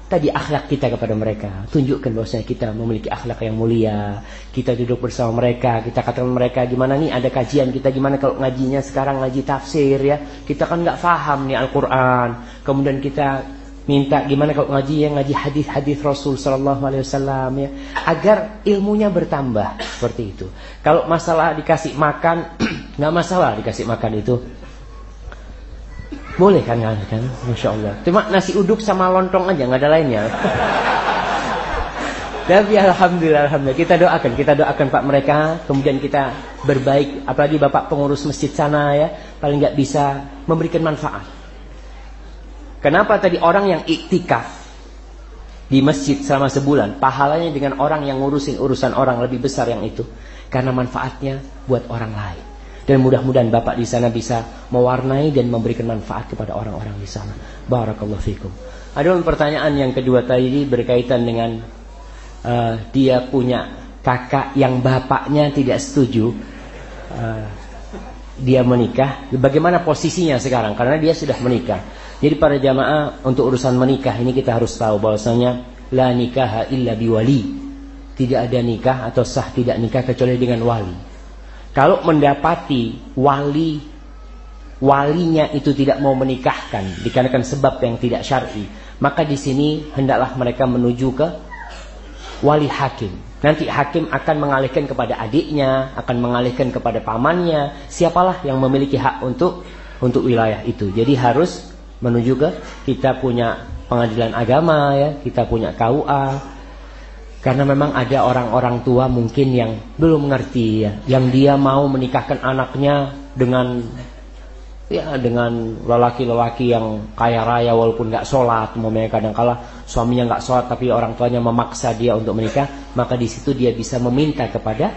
tadi akhlak kita kepada mereka. Tunjukkan bahwasanya kita memiliki akhlak yang mulia. Kita duduk bersama mereka, kita katakan mereka gimana nih ada kajian kita gimana kalau ngajinya sekarang ngaji tafsir ya. Kita kan nggak paham nih Al-Qur'an. Kemudian kita minta gimana kalau ngaji yang ngaji hadis-hadis Rasul sallallahu alaihi wasallam ya agar ilmunya bertambah seperti itu. Kalau masalah dikasih makan nggak masalah dikasih makan itu boleh kan kan? Masya Allah. Cuma nasi uduk sama lontong aja nggak ada lainnya. Tapi alhamdulillah, alhamdulillah kita doakan, kita doakan Pak mereka, kemudian kita berbaik, apalagi Bapak pengurus masjid sana ya, paling nggak bisa memberikan manfaat. Kenapa tadi orang yang iktikaf di masjid selama sebulan, pahalanya dengan orang yang ngurusin urusan orang lebih besar yang itu, karena manfaatnya buat orang lain. Dan mudah-mudahan Bapak di sana bisa mewarnai dan memberikan manfaat kepada orang-orang di sana. Barakallahu fikum. Ada pertanyaan yang kedua tadi berkaitan dengan uh, dia punya kakak yang bapaknya tidak setuju uh, dia menikah. Bagaimana posisinya sekarang? Karena dia sudah menikah. Jadi para jamaah untuk urusan menikah ini kita harus tahu bahwasanya la nikah illa biwali. Tidak ada nikah atau sah tidak nikah kecuali dengan wali. Kalau mendapati wali walinya itu tidak mau menikahkan dikarenakan sebab yang tidak syar'i, maka di sini hendaklah mereka menuju ke wali hakim. Nanti hakim akan mengalihkan kepada adiknya, akan mengalihkan kepada pamannya, siapalah yang memiliki hak untuk untuk wilayah itu. Jadi harus menuju ke kita punya pengadilan agama ya, kita punya KUA, karena memang ada orang-orang tua mungkin yang belum mengerti ya, yang dia mau menikahkan anaknya dengan ya dengan lelaki-lelaki yang kaya raya walaupun nggak sholat, umpamanya kadang kala suaminya nggak sholat tapi orang tuanya memaksa dia untuk menikah, maka di situ dia bisa meminta kepada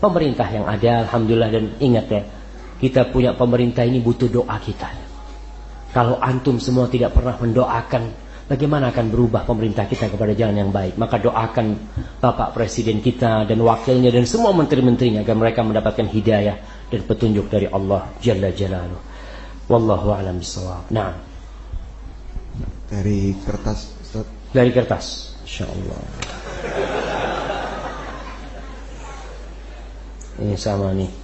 pemerintah yang ada, alhamdulillah dan ingat ya, kita punya pemerintah ini butuh doa kita. Kalau antum semua tidak pernah mendoakan Bagaimana akan berubah pemerintah kita kepada jalan yang baik? Maka doakan Bapak Presiden kita dan wakilnya dan semua menteri-menterinya agar mereka mendapatkan hidayah dan petunjuk dari Allah Jalla Jalaluh. Wallahu a'lam bishawab. Nah. Dari kertas Ustaz. Dari kertas. Insyaallah. Ini sama nih.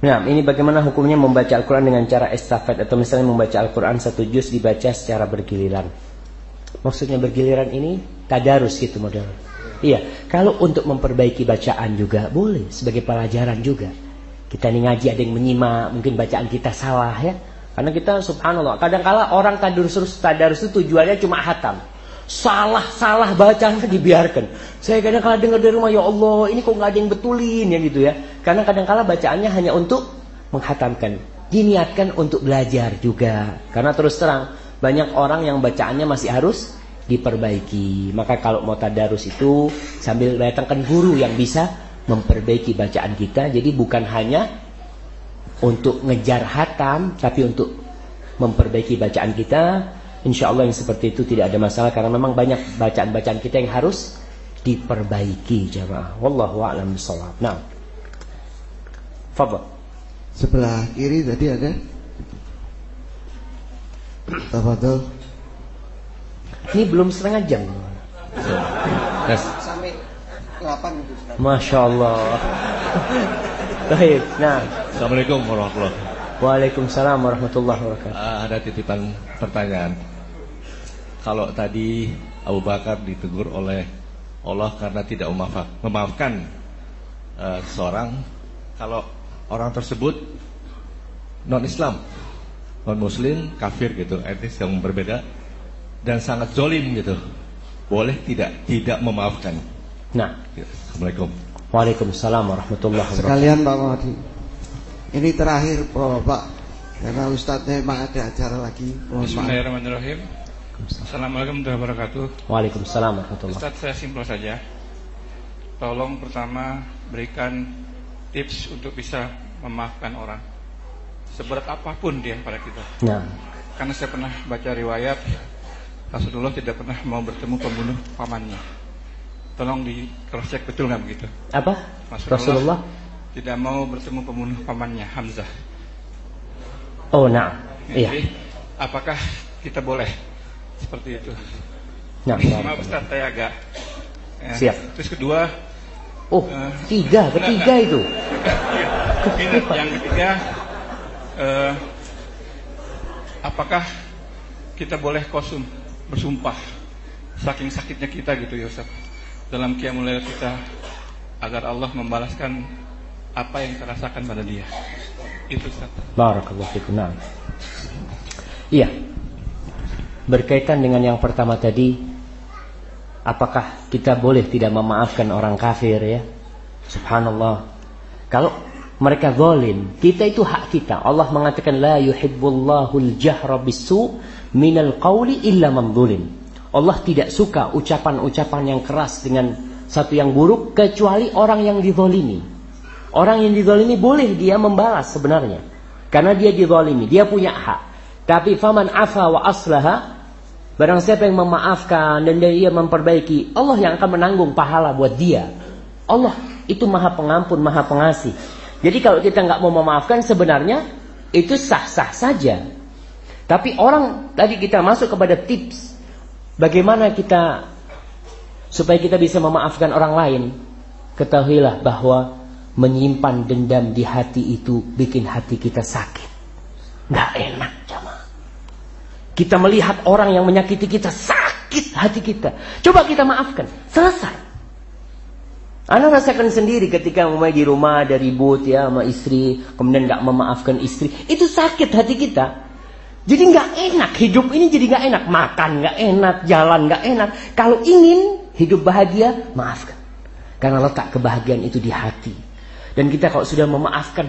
Nah, ini bagaimana hukumnya membaca Al-Quran dengan cara estafet atau misalnya membaca Al-Quran satu juz dibaca secara bergiliran. Maksudnya bergiliran ini tadarus gitu model. Iya, kalau untuk memperbaiki bacaan juga boleh sebagai pelajaran juga. Kita ini ngaji ada yang menyimak, mungkin bacaan kita salah ya. Karena kita subhanallah, kadang-kala orang tadarus tadarus itu tujuannya cuma hatam salah-salah bacaan dibiarkan. Saya kadang-kala dengar dari rumah, ya Allah, ini kok nggak ada yang betulin ya gitu ya. Karena kadang-kala bacaannya hanya untuk menghatamkan. Diniatkan untuk belajar juga. Karena terus terang, banyak orang yang bacaannya masih harus diperbaiki. Maka kalau mau tadarus itu sambil datangkan guru yang bisa memperbaiki bacaan kita. Jadi bukan hanya untuk ngejar hatam, tapi untuk memperbaiki bacaan kita Insya Allah yang seperti itu tidak ada masalah karena memang banyak bacaan-bacaan kita yang harus diperbaiki jamaah. Wallahu a'lam bishawab. Nah. Fadhal. Sebelah kiri tadi ada Tafadhol. Ini belum setengah jam. Yes. Sampai 8 itu. Masya Allah. Baik. Nah. Assalamualaikum warahmatullahi wabarakatuh. Waalaikumsalam warahmatullahi wabarakatuh. Uh, ada titipan pertanyaan. Kalau tadi Abu Bakar ditegur oleh Allah karena tidak memaafkan, memaafkan uh, seseorang, kalau orang tersebut non Islam, non Muslim, kafir gitu, etnis yang berbeda dan sangat zolim gitu. Boleh tidak tidak memaafkan? Nah, Ya, Assalamualaikum. Waalaikumsalam warahmatullahi wabarakatuh. Sekalian Pak Mahdi. Ini terakhir Bapak karena Ustadznya memang ada acara lagi. Bismillahirrahmanirrahim. Assalamualaikum warahmatullahi wabarakatuh. Waalaikumsalam warahmatullahi Ustaz saya simpel saja. Tolong pertama berikan tips untuk bisa memaafkan orang. Seberat apa pun dia pada kita. Nah, Karena saya pernah baca riwayat Rasulullah tidak pernah mau bertemu pembunuh pamannya. Tolong di cross check betul nggak begitu? apa? Rasulullah? tidak mau bertemu pembunuh pamannya Hamzah. Oh, nah. Iya. Jadi apakah kita boleh seperti itu? Nah, Maaf Ustaz, saya agak ya. Siap. Terus kedua, Oh, Eh, tiga, ketiga enggak, itu. ini yang ketiga, eh, apakah kita boleh kosum bersumpah saking sakitnya kita gitu ya Ustaz dalam qiyamul lail kita agar Allah membalaskan apa yang kita rasakan pada dia. Itu Ustaz. Barakallahu fikum. Nah. Iya. Berkaitan dengan yang pertama tadi, apakah kita boleh tidak memaafkan orang kafir ya? Subhanallah. Kalau mereka zalim, kita itu hak kita. Allah mengatakan la yuhibbullahu al-jahra bisu minal qawli illa man zulim. Allah tidak suka ucapan-ucapan yang keras dengan satu yang buruk kecuali orang yang dizalimi. Orang yang dizalimi boleh dia membalas sebenarnya. Karena dia dizalimi, dia punya hak. Tapi faman afa wa aslaha Barang siapa yang memaafkan dan dia memperbaiki, Allah yang akan menanggung pahala buat dia. Allah itu maha pengampun, maha pengasih. Jadi kalau kita nggak mau memaafkan sebenarnya itu sah-sah saja. Tapi orang tadi kita masuk kepada tips bagaimana kita supaya kita bisa memaafkan orang lain. Ketahuilah bahwa menyimpan dendam di hati itu bikin hati kita sakit. Nggak enak. Kita melihat orang yang menyakiti kita sakit hati kita. Coba kita maafkan, selesai. Anda rasakan sendiri ketika mulai di rumah ada ribut ya sama istri, kemudian nggak memaafkan istri, itu sakit hati kita. Jadi nggak enak hidup ini jadi nggak enak, makan nggak enak, jalan nggak enak. Kalau ingin hidup bahagia, maafkan. Karena letak kebahagiaan itu di hati. Dan kita kalau sudah memaafkan,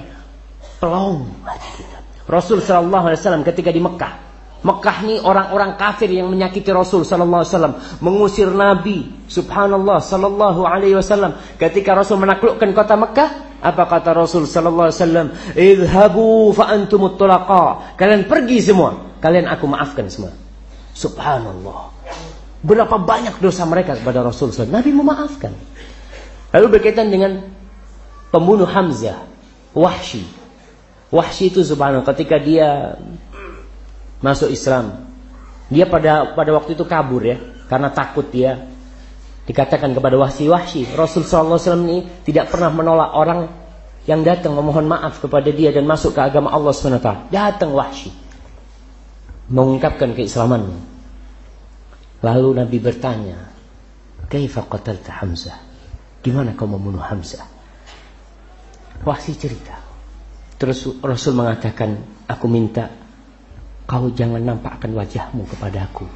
pelong hati kita. Rasul Shallallahu Alaihi Wasallam ketika di Mekah, Mekah ini orang-orang kafir yang menyakiti Rasul sallallahu alaihi wasallam, mengusir Nabi. Subhanallah sallallahu alaihi wasallam. Ketika Rasul menaklukkan kota Mekah, apa kata Rasul sallallahu alaihi wasallam? "Idhabu fa antumut tulaqa." Kalian pergi semua, kalian aku maafkan semua. Subhanallah. Berapa banyak dosa mereka kepada Rasul sallallahu Nabi memaafkan. Lalu berkaitan dengan pembunuh Hamzah, Wahsy. Wahsy itu subhanallah ketika dia masuk Islam. Dia pada pada waktu itu kabur ya, karena takut dia. Dikatakan kepada Wahsy, Rasul wasallam ini tidak pernah menolak orang yang datang memohon maaf kepada dia dan masuk ke agama Allah SWT. Datang Wahsy mengungkapkan keislamannya. Lalu Nabi bertanya, "Kaifa qatalta Hamzah?" Gimana kau membunuh Hamzah? Wahsy cerita. Terus Rasul mengatakan, "Aku minta kau jangan nampakkan wajahmu kepadaku.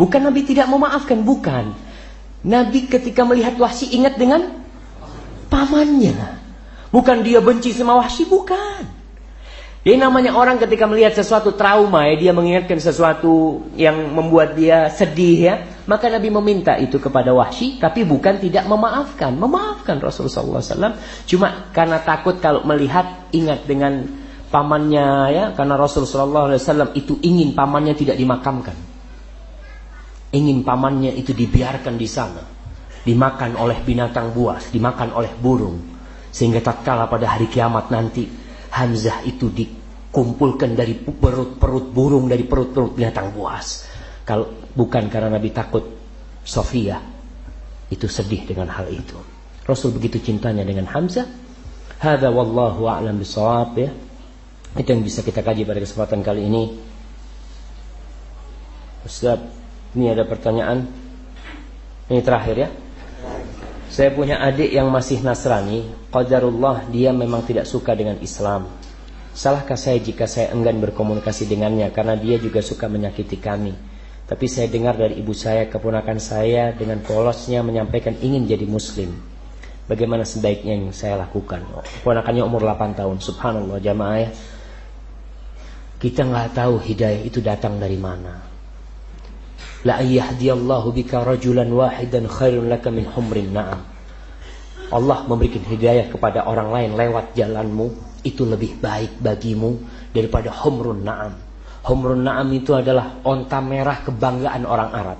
Bukan Nabi tidak memaafkan, bukan. Nabi ketika melihat Wahsy ingat dengan pamannya. Bukan dia benci sama Wahsy, bukan. Jadi namanya orang ketika melihat sesuatu trauma ya, dia mengingatkan sesuatu yang membuat dia sedih ya. Maka Nabi meminta itu kepada Wahsy, tapi bukan tidak memaafkan. Memaafkan Rasulullah SAW. Cuma karena takut kalau melihat ingat dengan pamannya ya karena Rasulullah SAW itu ingin pamannya tidak dimakamkan. Ingin pamannya itu dibiarkan di sana. Dimakan oleh binatang buas dimakan oleh burung. Sehingga tatkala pada hari kiamat nanti Hamzah itu dikumpulkan dari perut-perut burung dari perut-perut binatang buas. Kalau bukan karena Nabi takut Sofia. Itu sedih dengan hal itu. Rasul begitu cintanya dengan Hamzah. Hada wallahu a'lam bisawab ya itu yang bisa kita kaji pada kesempatan kali ini. Ustaz, ini ada pertanyaan. Ini terakhir ya. Saya punya adik yang masih Nasrani, qadarullah dia memang tidak suka dengan Islam. Salahkah saya jika saya enggan berkomunikasi dengannya karena dia juga suka menyakiti kami. Tapi saya dengar dari ibu saya, keponakan saya dengan polosnya menyampaikan ingin jadi muslim. Bagaimana sebaiknya yang saya lakukan? Keponakannya umur 8 tahun. Subhanallah jamaah ya. Kita nggak tahu hidayah itu datang dari mana. La ayyahdiyallahu bika rajulan wahidan khairun laka min humrin na'am. Allah memberikan hidayah kepada orang lain lewat jalanmu itu lebih baik bagimu daripada humrun na'am. Humrun na'am itu adalah onta merah kebanggaan orang Arab.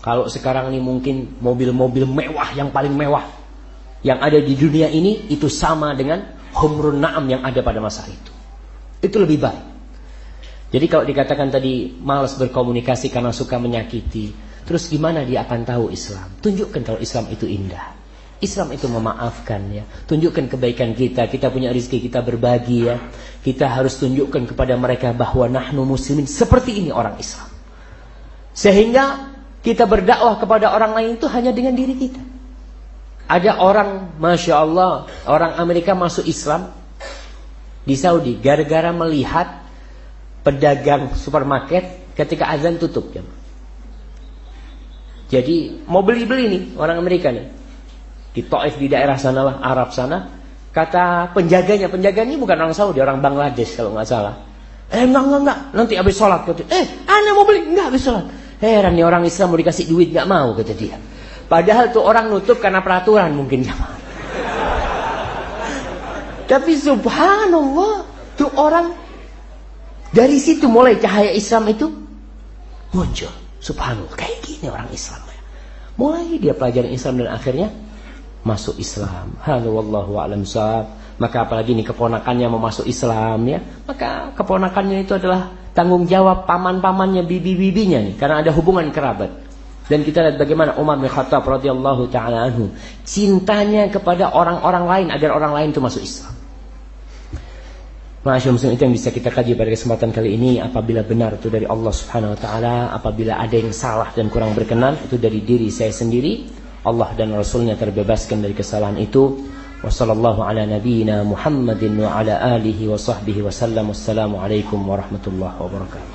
Kalau sekarang ini mungkin mobil-mobil mewah yang paling mewah yang ada di dunia ini itu sama dengan humrun na'am yang ada pada masa itu. Itu lebih baik. Jadi kalau dikatakan tadi malas berkomunikasi karena suka menyakiti, terus gimana dia akan tahu Islam? Tunjukkan kalau Islam itu indah. Islam itu memaafkan ya. Tunjukkan kebaikan kita, kita punya rezeki kita berbagi ya. Kita harus tunjukkan kepada mereka bahwa nahnu muslimin seperti ini orang Islam. Sehingga kita berdakwah kepada orang lain itu hanya dengan diri kita. Ada orang, masya Allah, orang Amerika masuk Islam di Saudi gara-gara melihat pedagang supermarket ketika azan tutup jam. Jadi mau beli-beli nih orang Amerika nih. Di Taif di daerah sana lah Arab sana kata penjaganya penjaga ini bukan orang Saudi orang Bangladesh kalau nggak salah. Eh enggak enggak enggak. Nanti habis sholat kata eh anda mau beli? Enggak habis sholat. Heran nih orang Islam mau dikasih duit nggak mau kata dia. Padahal tuh orang nutup karena peraturan mungkin. Tapi subhanallah tuh orang dari situ mulai cahaya Islam itu muncul subhanallah kayak gini orang Islam mulai dia pelajari Islam dan akhirnya masuk Islam. Halo wallahu a'lam Maka apalagi ini keponakannya mau masuk Islam ya, maka keponakannya itu adalah tanggung jawab paman-pamannya, bibi-bibinya nih karena ada hubungan kerabat. Dan kita lihat bagaimana Umar bin Khattab radhiyallahu taala anhu cintanya kepada orang-orang lain agar orang lain itu masuk Islam. Masya muslim itu yang bisa kita kaji pada kesempatan kali ini. Apabila benar itu dari Allah Subhanahu wa taala, apabila ada yang salah dan kurang berkenan itu dari diri saya sendiri. Allah dan Rasulnya terbebaskan dari kesalahan itu. Ala Muhammadin wa ala alihi wa sahbihi Wassalamualaikum warahmatullahi wabarakatuh